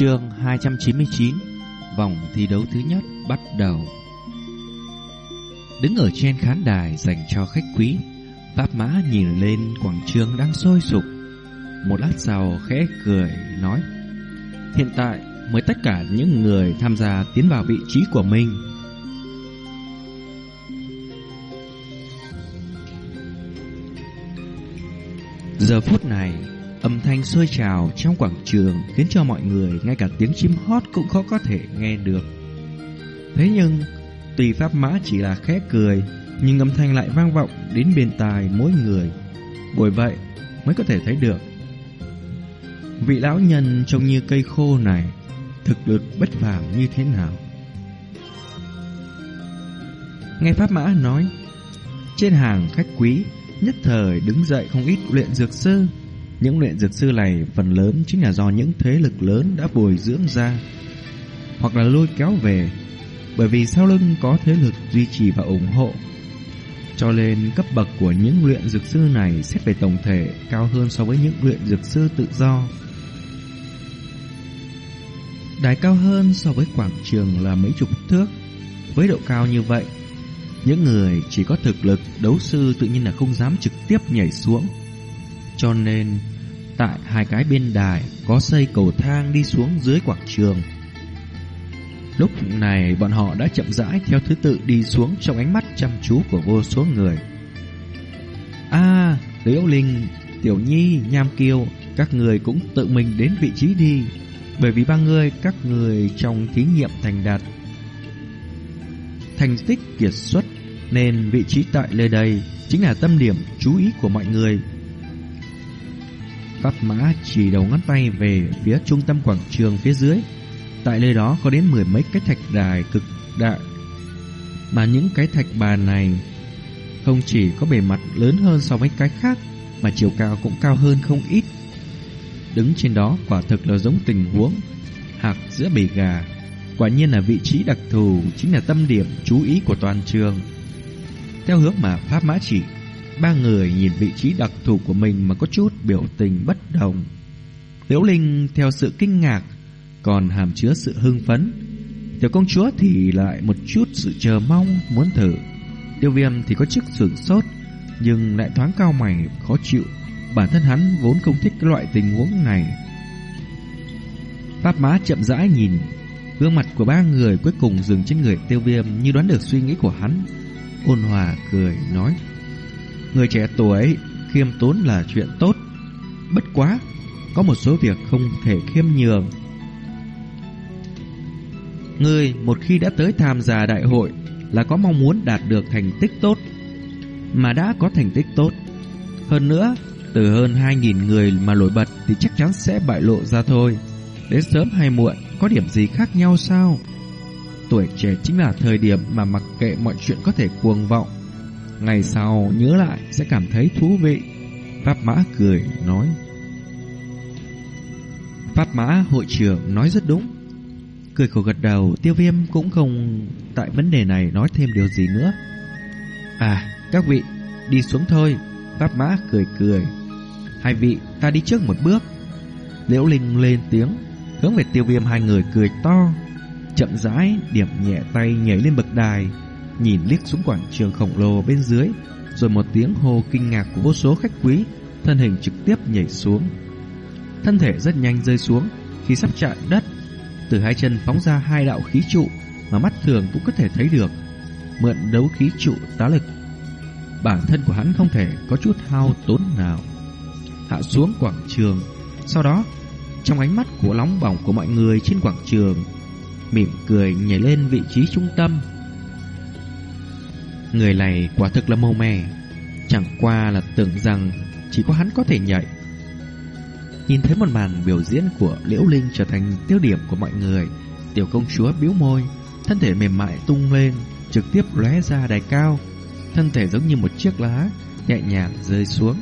Chương 299 Vòng thi đấu thứ nhất bắt đầu. Đứng ở trên khán đài dành cho khách quý, Pháp mã nhìn lên quảng trường đang sôi sục. Một lát sau khẽ cười, nói, Hiện tại mới tất cả những người tham gia tiến vào vị trí của mình. Giờ phút này Âm thanh sôi trào trong quảng trường khiến cho mọi người ngay cả tiếng chim hót cũng khó có thể nghe được. Thế nhưng, tùy pháp mã chỉ là khẽ cười, nhưng âm thanh lại vang vọng đến bên tai mỗi người. Bởi vậy, mới có thể thấy được. Vị lão nhân trông như cây khô này, thực lực bất phàm như thế nào. Nghe pháp mã nói, trên hàng khách quý, nhất thời đứng dậy không ít luyện dược sư, những luyện dược sư này phần lớn chính là do những thế lực lớn đã bồi dưỡng ra hoặc là lôi kéo về. bởi vì sau lưng có thế lực duy trì và ủng hộ. Cho nên cấp bậc của những luyện dược sư này xét về tổng thể cao hơn so với những luyện dược sư tự do. Đài cao hơn so với quảng trường là mấy chục thước. Với độ cao như vậy, những người chỉ có thực lực đấu sư tự nhiên là không dám trực tiếp nhảy xuống. Cho nên, tại hai cái bên đài có xây cầu thang đi xuống dưới quảng trường. Lúc này bọn họ đã chậm rãi theo thứ tự đi xuống trong ánh mắt chăm chú của vô số người. À, A, Liễu Linh, Tiểu Nhi, Nham Kiều, các người cũng tự mình đến vị trí đi. Bởi vì ba người, các người trong thí nghiệm thành đạt thành tích kiệt xuất nên vị trí tại nơi đây chính là tâm điểm chú ý của mọi người. Pháp mã chỉ đầu ngón tay về phía trung tâm quảng trường phía dưới. Tại nơi đó có đến mười mấy cái thạch đài cực đại. Mà những cái thạch bàn này không chỉ có bề mặt lớn hơn so với cái khác mà chiều cao cũng cao hơn không ít. Đứng trên đó quả thực là giống tình huống hạc giữa bầy gà. Quả nhiên là vị trí đặc thù chính là tâm điểm chú ý của toàn trường. Theo hướng mà Pháp Mã chỉ, ba người nhìn vị trí đặc thù của mình mà có chút biểu tình bất đồng. Liễu Linh theo sự kinh ngạc, còn hàm chứa sự hưng phấn. Tiểu công chúa thì lại một chút sự chờ mong muốn thử. Tiêu viêm thì có chút sửng sốt, nhưng lại thoáng cao mày, khó chịu. Bản thân hắn vốn không thích cái loại tình huống này. Pháp Mã chậm rãi nhìn Gương mặt của ba người cuối cùng dừng trên người tiêu viêm Như đoán được suy nghĩ của hắn Ôn hòa cười nói Người trẻ tuổi, khiêm tốn là chuyện tốt. Bất quá, Có một số việc không thể khiêm nhường. Người một khi đã tới tham gia đại hội Là có mong muốn đạt được thành tích tốt, Mà đã có thành tích tốt. Hơn nữa, Từ hơn 2.000 người mà nổi bật Thì chắc chắn sẽ bại lộ ra thôi. Đến sớm hay muộn, Có điểm gì khác nhau sao? Tuổi trẻ chính là thời điểm mà mặc kệ mọi chuyện có thể cuồng vọng. Ngày sau nhớ lại sẽ cảm thấy thú vị. Pháp Mã cười nói. Pháp Mã hội trưởng nói rất đúng. Cười khổ gật đầu, tiêu viêm cũng không tại vấn đề này nói thêm điều gì nữa. À, các vị, đi xuống thôi. Pháp Mã cười cười. Hai vị, ta đi trước một bước. Liễu Linh lên tiếng, hướng về tiêu viêm hai người cười to chậm rãi điểm nhẹ tay nhảy lên bậc đài, nhìn liếc xuống quảng trường khổng lồ bên dưới, rồi một tiếng hô kinh ngạc của vô số khách quý, thân hình trực tiếp nhảy xuống. Thân thể rất nhanh rơi xuống, khi sắp chạm đất, từ hai chân phóng ra hai đạo khí trụ mà mắt thường cũng có thể thấy được, mượn đấu khí trụ tá lực. Bản thân của hắn không thể có chút hao tốn nào. Hạ xuống quảng trường, sau đó trong ánh mắt của nóng bỏng của mọi người trên quảng trường mỉm cười nhảy lên vị trí trung tâm. Người này quả thực là màu mè, chẳng qua là tưởng rằng chỉ có hắn có thể nhảy. Nhìn thấy một màn biểu diễn của Liễu Linh trở thành tiêu điểm của mọi người, tiểu công chúa biếu môi, thân thể mềm mại tung lên, trực tiếp lóe ra đài cao, thân thể giống như một chiếc lá nhẹ nhàng rơi xuống,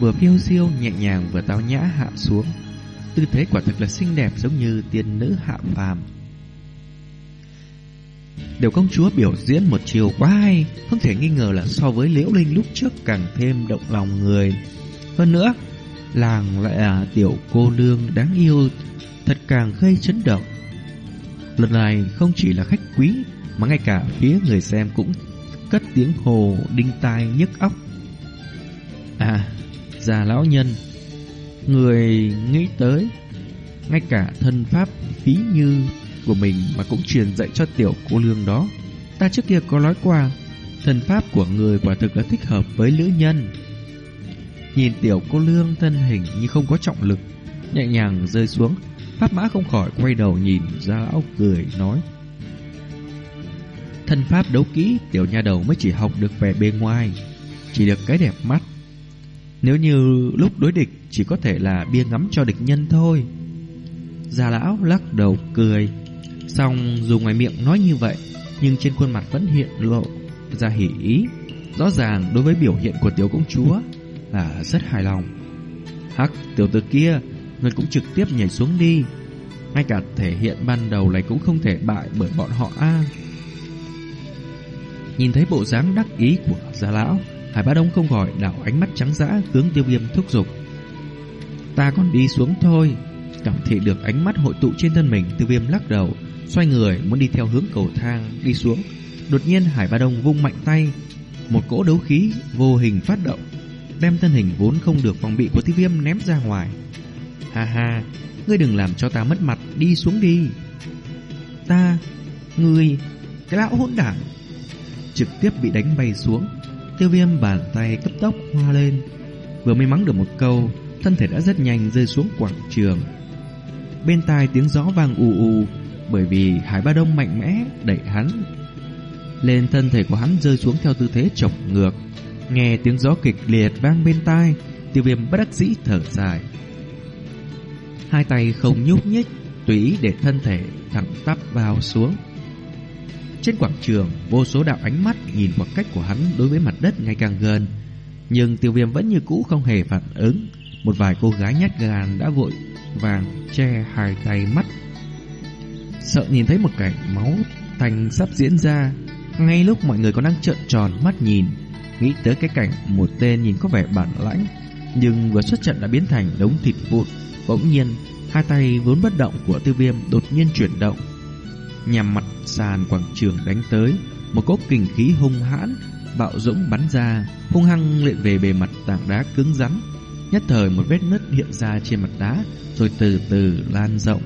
vừa phiêu diêu nhẹ nhàng vừa tao nhã hạ xuống. Tư thế quả thực là xinh đẹp giống như tiên nữ hạ phàm. Điều công chúa biểu diễn một chiều quá hay, Không thể nghi ngờ là so với Liễu Linh lúc trước càng thêm động lòng người. Hơn nữa, Làng lại là tiểu cô nương đáng yêu, Thật càng gây chấn động. Lần này không chỉ là khách quý, Mà ngay cả phía người xem cũng Cất tiếng hồ đinh tai nhức óc. À Già lão nhân, Người nghĩ tới, Ngay cả thân pháp phí như của mình mà cũng truyền dạy cho tiểu cô lương đó. Ta trước kia có nói qua, thần pháp của người quả thực là thích hợp với nữ nhân. Nhìn tiểu cô lương thân hình như không có trọng lực, nhẹ nhàng rơi xuống, pháp mã không khỏi quay đầu nhìn ra lão cười nói. Thân pháp đấu kỹ, tiểu nha đầu mới chỉ học được vẻ bề ngoài, chỉ được cái đẹp mắt. Nếu như lúc đối địch chỉ có thể là bia ngắm cho địch nhân thôi. Già lão lắc đầu cười Xong dù ngoài miệng nói như vậy Nhưng trên khuôn mặt vẫn hiện lộ ra hỉ ý. Rõ ràng đối với biểu hiện của tiểu công chúa Là rất hài lòng. Hắc tiểu tử kia Người cũng trực tiếp nhảy xuống đi. Ngay cả thể hiện ban đầu này cũng không thể bại bởi bọn họ a. Nhìn thấy bộ dáng đắc ý của gia lão, Hải Bá Đông không gọi đảo ánh mắt trắng dã hướng tiêu viêm thúc giục. Ta còn đi xuống thôi. Cảm thị được ánh mắt hội tụ trên thân mình, tiêu viêm lắc đầu, xoay người muốn đi theo hướng cầu thang đi xuống. Đột nhiên Hải Ba Đông vung mạnh tay, một cỗ đấu khí vô hình phát động, đem thân hình vốn không được phòng bị của tiêu viêm ném ra ngoài. Ha ha, ngươi đừng làm cho ta mất mặt, đi xuống đi. Ta, ngươi, cái lão hỗn đản, trực tiếp bị đánh bay xuống. Tiêu viêm bàn tay cấp tốc hoa lên, vừa may mắn được một câu, thân thể đã rất nhanh rơi xuống quảng trường. Bên tai tiếng gió vang ù ù, bởi vì Hải Ba Đông mạnh mẽ đẩy hắn lên thân thể của hắn rơi xuống theo tư thế chổng ngược. Nghe tiếng gió kịch liệt vang bên tai, tiêu viêm bất đắc dĩ thở dài. Hai tay không nhúc nhích, tùy để thân thể thẳng tắp vào xuống. Trên quảng trường, vô số đạo ánh mắt nhìn khoảng cách của hắn đối với mặt đất ngày càng gần. Nhưng tiêu viêm vẫn như cũ không hề phản ứng. Một vài cô gái nhát gan đã vội vàng che hai tay mắt. Sợ nhìn thấy một cảnh máu thành sắp diễn ra. Ngay lúc mọi người còn đang trợn tròn mắt nhìn, nghĩ tới cái cảnh một tên nhìn có vẻ bản lãnh, nhưng vừa xuất trận đã biến thành đống thịt vụn. Bỗng nhiên, hai tay vốn bất động của tiêu viêm đột nhiên chuyển động, nhằm mặt sàn quảng trường đánh tới, một cỗ kình khí hung hãn bạo dũng bắn ra, hung hăng lệ về bề mặt tảng đá cứng rắn. Nhất thời một vết nứt hiện ra trên mặt đá, rồi từ từ lan rộng.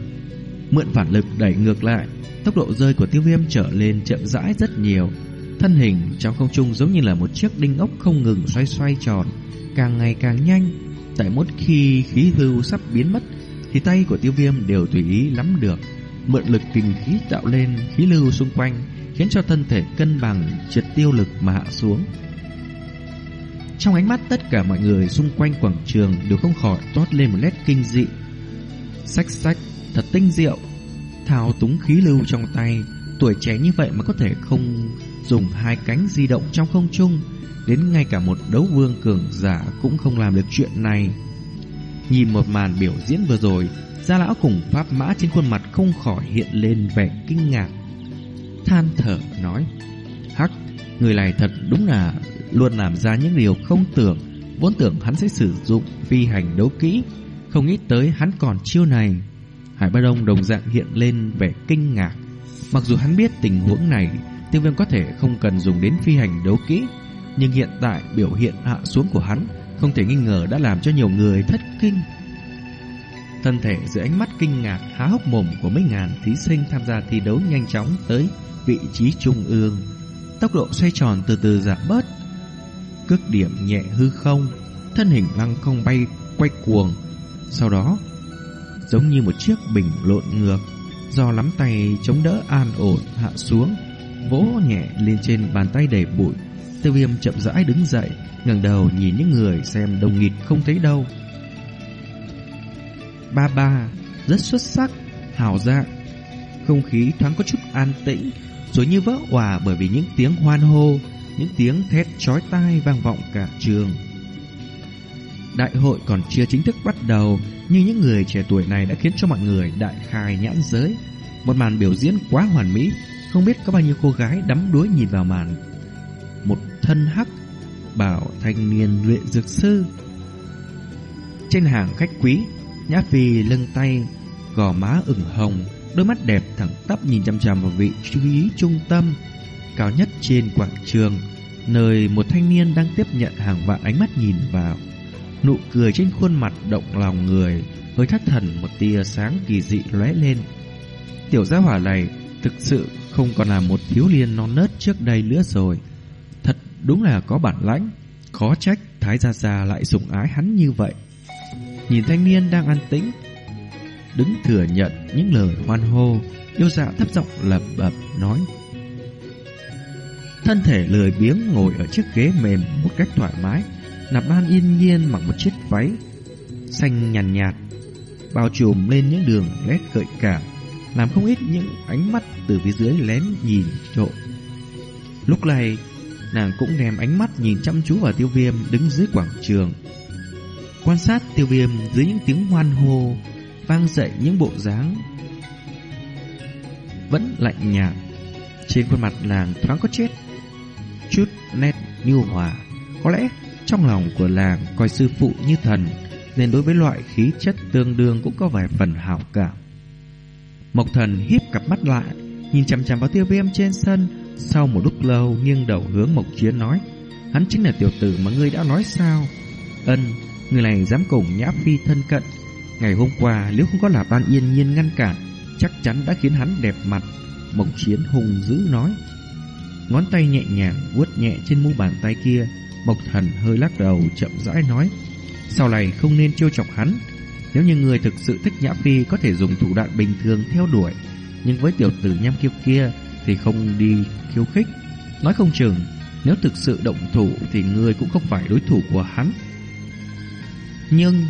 Mượn phản lực đẩy ngược lại, tốc độ rơi của tiêu viêm trở lên chậm rãi rất nhiều. Thân hình trong không trung giống như là một chiếc đinh ốc không ngừng xoay xoay tròn, càng ngày càng nhanh. Tại một khi khí lưu sắp biến mất, thì tay của tiêu viêm đều tùy ý lắm được mượn lực kinh khí tạo lên khí lưu xung quanh, khiến cho thân thể cân bằng triệt tiêu lực mà hạ xuống. Trong ánh mắt tất cả mọi người xung quanh quảng trường đều không khỏi toát lên một nét kinh dị. Sách sách, thật tinh diệu, thao túng khí lưu trong tay, tuổi trẻ như vậy mà có thể không dùng hai cánh di động trong không trung, đến ngay cả một đấu vương cường giả cũng không làm được chuyện này. Nhìn một màn biểu diễn vừa rồi, Gia lão cùng pháp mã trên khuôn mặt không khỏi hiện lên vẻ kinh ngạc. Than thở nói, Hắc, người này thật đúng là luôn làm ra những điều không tưởng, vốn tưởng hắn sẽ sử dụng phi hành đấu kỹ, không nghĩ tới hắn còn chiêu này. Hải Ba Đông đồng dạng hiện lên vẻ kinh ngạc. Mặc dù hắn biết tình huống này, tiêu viêm có thể không cần dùng đến phi hành đấu kỹ, nhưng hiện tại biểu hiện hạ xuống của hắn không thể nghi ngờ đã làm cho nhiều người thất kinh. Thân thể dưới ánh mắt kinh ngạc há hốc mồm của mấy ngàn thí sinh tham gia thi đấu nhanh chóng tới vị trí trung ương. Tốc độ xoay tròn từ từ giảm bớt. Cước điểm nhẹ hư không, thân hình lăng không bay quay cuồng. Sau đó, giống như một chiếc bình lộn ngược, do lắm tay chống đỡ an ổn hạ xuống, vỗ nhẹ lên trên bàn tay đầy bụi. Tiêu viêm chậm rãi đứng dậy, ngẩng đầu nhìn những người xem đồng nghịt không thấy đâu. Ba ba rất xuất sắc, hào dạng. Không khí thoáng có chút an tĩnh, rồi như vỡ hòa bởi vì những tiếng hoan hô, những tiếng thét chói tai vang vọng cả trường. Đại hội còn chưa chính thức bắt đầu, nhưng những người trẻ tuổi này đã khiến cho mọi người đại khai nhãn giới. Một màn biểu diễn quá hoàn mỹ, không biết có bao nhiêu cô gái đắm đuối nhìn vào màn. Một thân hắc, bảo thanh niên luyện dược sư. Trên hàng khách quý, Nhã Phi lưng tay, gò má ửng hồng, đôi mắt đẹp thẳng tắp nhìn chăm chăm vào vị trí trung tâm, cao nhất trên quảng trường, nơi một thanh niên đang tiếp nhận hàng vạn ánh mắt nhìn vào. Nụ cười trên khuôn mặt động lòng người, hơi thất thần một tia sáng kỳ dị lóe lên. Tiểu gia hỏa này thực sự không còn là một thiếu niên non nớt trước đây nữa rồi. Thật đúng là có bản lãnh, khó trách Thái Gia Gia lại sủng ái hắn như vậy. Nhìn thanh niên đang an tĩnh Đứng thừa nhận những lời hoan hô Yêu dạ thấp giọng lẩm bẩm nói Thân thể lười biếng ngồi ở chiếc ghế mềm một cách thoải mái Nạp Lan yên nhiên mặc một chiếc váy Xanh nhàn nhạt, nhạt Bao trùm lên những đường nét gợi cảm Làm không ít những ánh mắt từ phía dưới lén nhìn trộm Lúc này Nàng cũng đem ánh mắt nhìn chăm chú vào tiêu viêm đứng dưới quảng trường Quan sát tiêu viêm dưới những tiếng hoan hô Vang dậy những bộ dáng Vẫn lạnh nhạt Trên khuôn mặt nàng thoáng có chết chút nét nhu hòa. Có lẽ trong lòng của làng coi sư phụ như thần, nên đối với loại khí chất tương đương cũng có vài phần hảo cảm. Mộc thần híp cặp mắt lại, nhìn chằm chằm vào tiêu viêm trên sân, sau một lúc lâu nghiêng đầu hướng Mộc Chiến nói, hắn chính là tiểu tử mà ngươi đã nói sao? Ân, người này dám cùng Nhã Phi thân cận, ngày hôm qua nếu không có là Ban Yên Nhiên ngăn cản, chắc chắn đã khiến hắn đẹp mặt. Mộc Chiến hùng dữ nói. Ngón tay nhẹ nhàng vuốt nhẹ trên mu bàn tay kia, Mộc Thần hơi lắc đầu chậm rãi nói: "Sau này không nên trêu chọc hắn, nếu như người thực sự thích Nhã Phi có thể dùng thủ đoạn bình thường theo đuổi, nhưng với tiểu tử nham kiêu kia thì không đi khiêu khích. Nói không chừng, nếu thực sự động thủ thì người cũng không phải đối thủ của hắn." Nhưng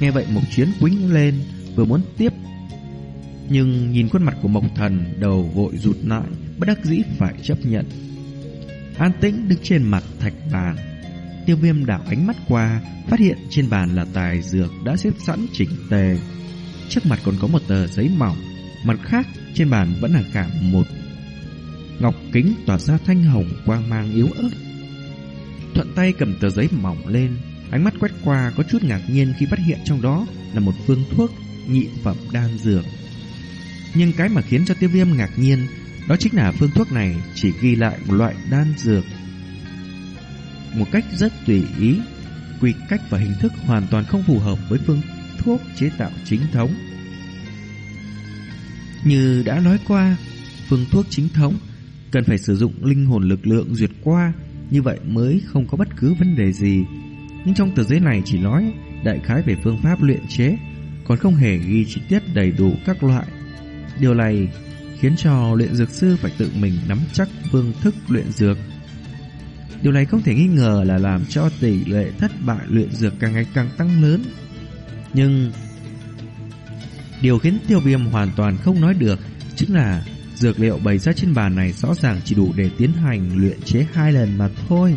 nghe vậy Mộc Chiến quính lên, vừa muốn tiếp nhưng nhìn khuôn mặt của Mộc Thần đầu vội rụt lại, bất đắc dĩ phải chấp nhận. An tĩnh đứng trên mặt thạch bàn, tiêu viêm đảo ánh mắt qua, phát hiện trên bàn là tài dược đã xếp sẵn chỉnh tề. Trước mặt còn có một tờ giấy mỏng, mặt khác trên bàn vẫn là cả một ngọc kính tỏa ra thanh hồng quang mang yếu ớt. Thuận tay cầm tờ giấy mỏng lên, ánh mắt quét qua có chút ngạc nhiên khi phát hiện trong đó là một phương thuốc nhị phẩm đan dược. Nhưng cái mà khiến cho tiêu viêm ngạc nhiên đó chính là phương thuốc này chỉ ghi lại một loại đan dược một cách rất tùy ý, quy cách và hình thức hoàn toàn không phù hợp với phương thuốc chế tạo chính thống. Như đã nói qua, phương thuốc chính thống cần phải sử dụng linh hồn lực lượng duyệt qua, như vậy mới không có bất cứ vấn đề gì. Nhưng trong tờ giấy này chỉ nói đại khái về phương pháp luyện chế, còn không hề ghi chi tiết đầy đủ các loại. Điều này khiến cho luyện dược sư phải tự mình nắm chắc phương thức luyện dược. Điều này không thể nghi ngờ là làm cho tỷ lệ thất bại luyện dược càng ngày càng tăng lớn. Nhưng điều khiến tiêu viêm hoàn toàn không nói được chính là dược liệu bày ra trên bàn này rõ ràng chỉ đủ để tiến hành luyện chế hai lần mà thôi.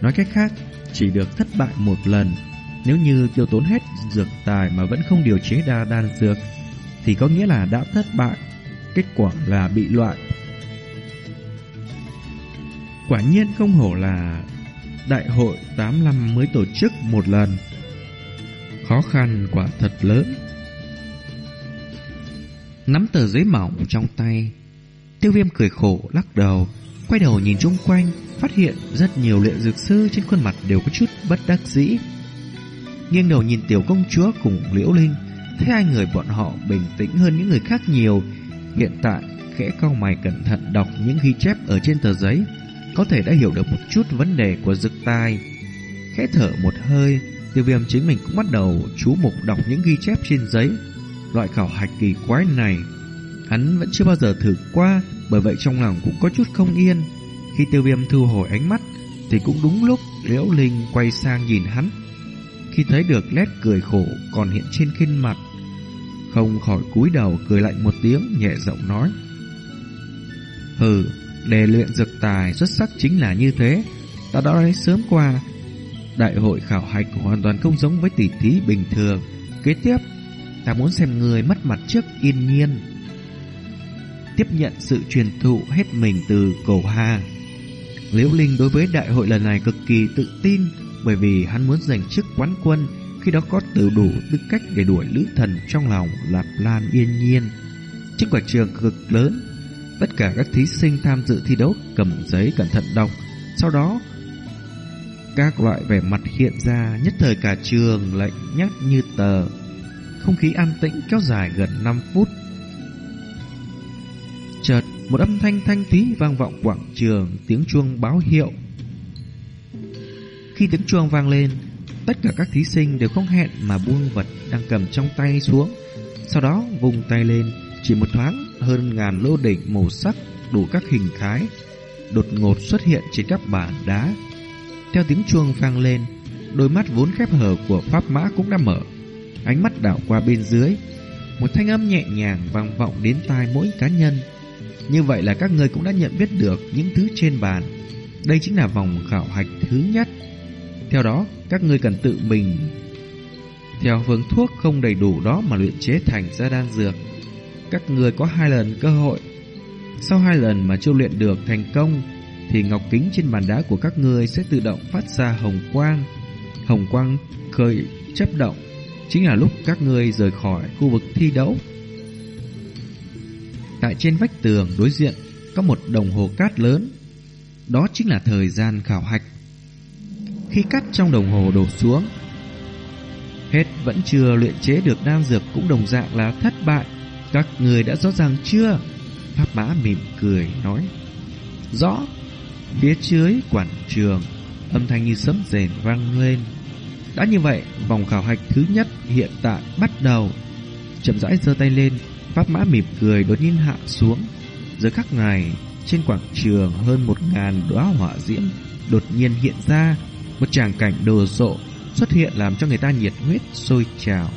Nói cách khác, chỉ được thất bại một lần. Nếu như tiêu tốn hết dược tài mà vẫn không điều chế đa đan dược, thì có nghĩa là đã thất bại. Kết quả là bị loại. Quả nhiên không hổ là đại hội 85 mới tổ chức một lần. Khó khăn quả thật lớn. Nắm tờ giấy mỏng trong tay, tiêu viêm cười khổ lắc đầu, quay đầu nhìn chung quanh, phát hiện rất nhiều luyện dược sư trên khuôn mặt đều có chút bất đắc dĩ. Nghiêng đầu nhìn tiểu công chúa cùng liễu linh, thấy hai người bọn họ bình tĩnh hơn những người khác nhiều. Hiện tại, khẽ cau mày cẩn thận đọc những ghi chép ở trên tờ giấy, có thể đã hiểu được một chút vấn đề của dực tai. Khẽ thở một hơi, tiêu viêm chính mình cũng bắt đầu chú mục đọc những ghi chép trên giấy. Loại khảo hạch kỳ quái này, hắn vẫn chưa bao giờ thử qua, bởi vậy trong lòng cũng có chút không yên. Khi tiêu viêm thu hồi ánh mắt, thì cũng đúng lúc Liễu Linh quay sang nhìn hắn. Khi thấy được nét cười khổ còn hiện trên khuôn mặt, không khỏi cúi đầu cười lạnh một tiếng nhẹ giọng nói. Hừ, đề luyện dược tài xuất sắc chính là như thế. Ta đã nói sớm qua, đại hội khảo hạch hoàn toàn không giống với tỷ thí bình thường. Kế tiếp, ta muốn xem người mất mặt trước yên nhiên. Tiếp nhận sự truyền thụ hết mình từ cổ hà. Liễu Linh đối với đại hội lần này cực kỳ tự tin bởi vì hắn muốn giành chức quán quân khi đó có từ đủ tư cách để đuổi lữ thần trong lòng Lạp Lan yên nhiên. Trước quả trường cực lớn, tất cả các thí sinh tham dự thi đấu cầm giấy cẩn thận đọc, sau đó các loại vẻ mặt hiện ra nhất thời cả trường lạnh nhắc như tờ. Không khí an tĩnh kéo dài gần 5 phút. Chợt, một âm thanh thanh thúy vang vọng quảng trường, tiếng chuông báo hiệu. Khi tiếng chuông vang lên, tất cả các thí sinh đều không hẹn mà buông vật đang cầm trong tay xuống. Sau đó vùng tay lên, chỉ một thoáng hơn ngàn lô đỉnh màu sắc đủ các hình thái đột ngột xuất hiện trên các bàn đá. Theo tiếng chuông vang lên, đôi mắt vốn khép hờ của pháp mã cũng đã mở. Ánh mắt đảo qua bên dưới, một thanh âm nhẹ nhàng vang vọng đến tai mỗi cá nhân. Như vậy là các người cũng đã nhận biết được những thứ trên bàn. Đây chính là vòng khảo hạch thứ nhất. Theo đó, các người cần tự mình theo phương thuốc không đầy đủ đó mà luyện chế thành ra đan dược. Các người có hai lần cơ hội. Sau hai lần mà chưa luyện được thành công, thì ngọc kính trên bàn đá của các ngươi sẽ tự động phát ra hồng quang. Hồng quang khởi chấp động, chính là lúc các ngươi rời khỏi khu vực thi đấu. Tại trên vách tường đối diện có một đồng hồ cát lớn, đó chính là thời gian khảo hạch. Khi cát trong đồng hồ đổ xuống, hết vẫn chưa luyện chế được đan dược cũng đồng dạng là thất bại. Các người đã rõ ràng chưa? Pháp mã mỉm cười nói. Rõ. Phía dưới quảng trường, âm thanh như sấm rền vang lên. Đã như vậy, vòng khảo hạch thứ nhất hiện tại bắt đầu. Chậm rãi giơ tay lên, Pháp mã mỉm cười đột nhiên hạ xuống. Giờ khắc ngày, trên quảng trường hơn một ngàn đóa hỏa diễm đột nhiên hiện ra, một tràng cảnh đồ sộ xuất hiện làm cho người ta nhiệt huyết sôi trào.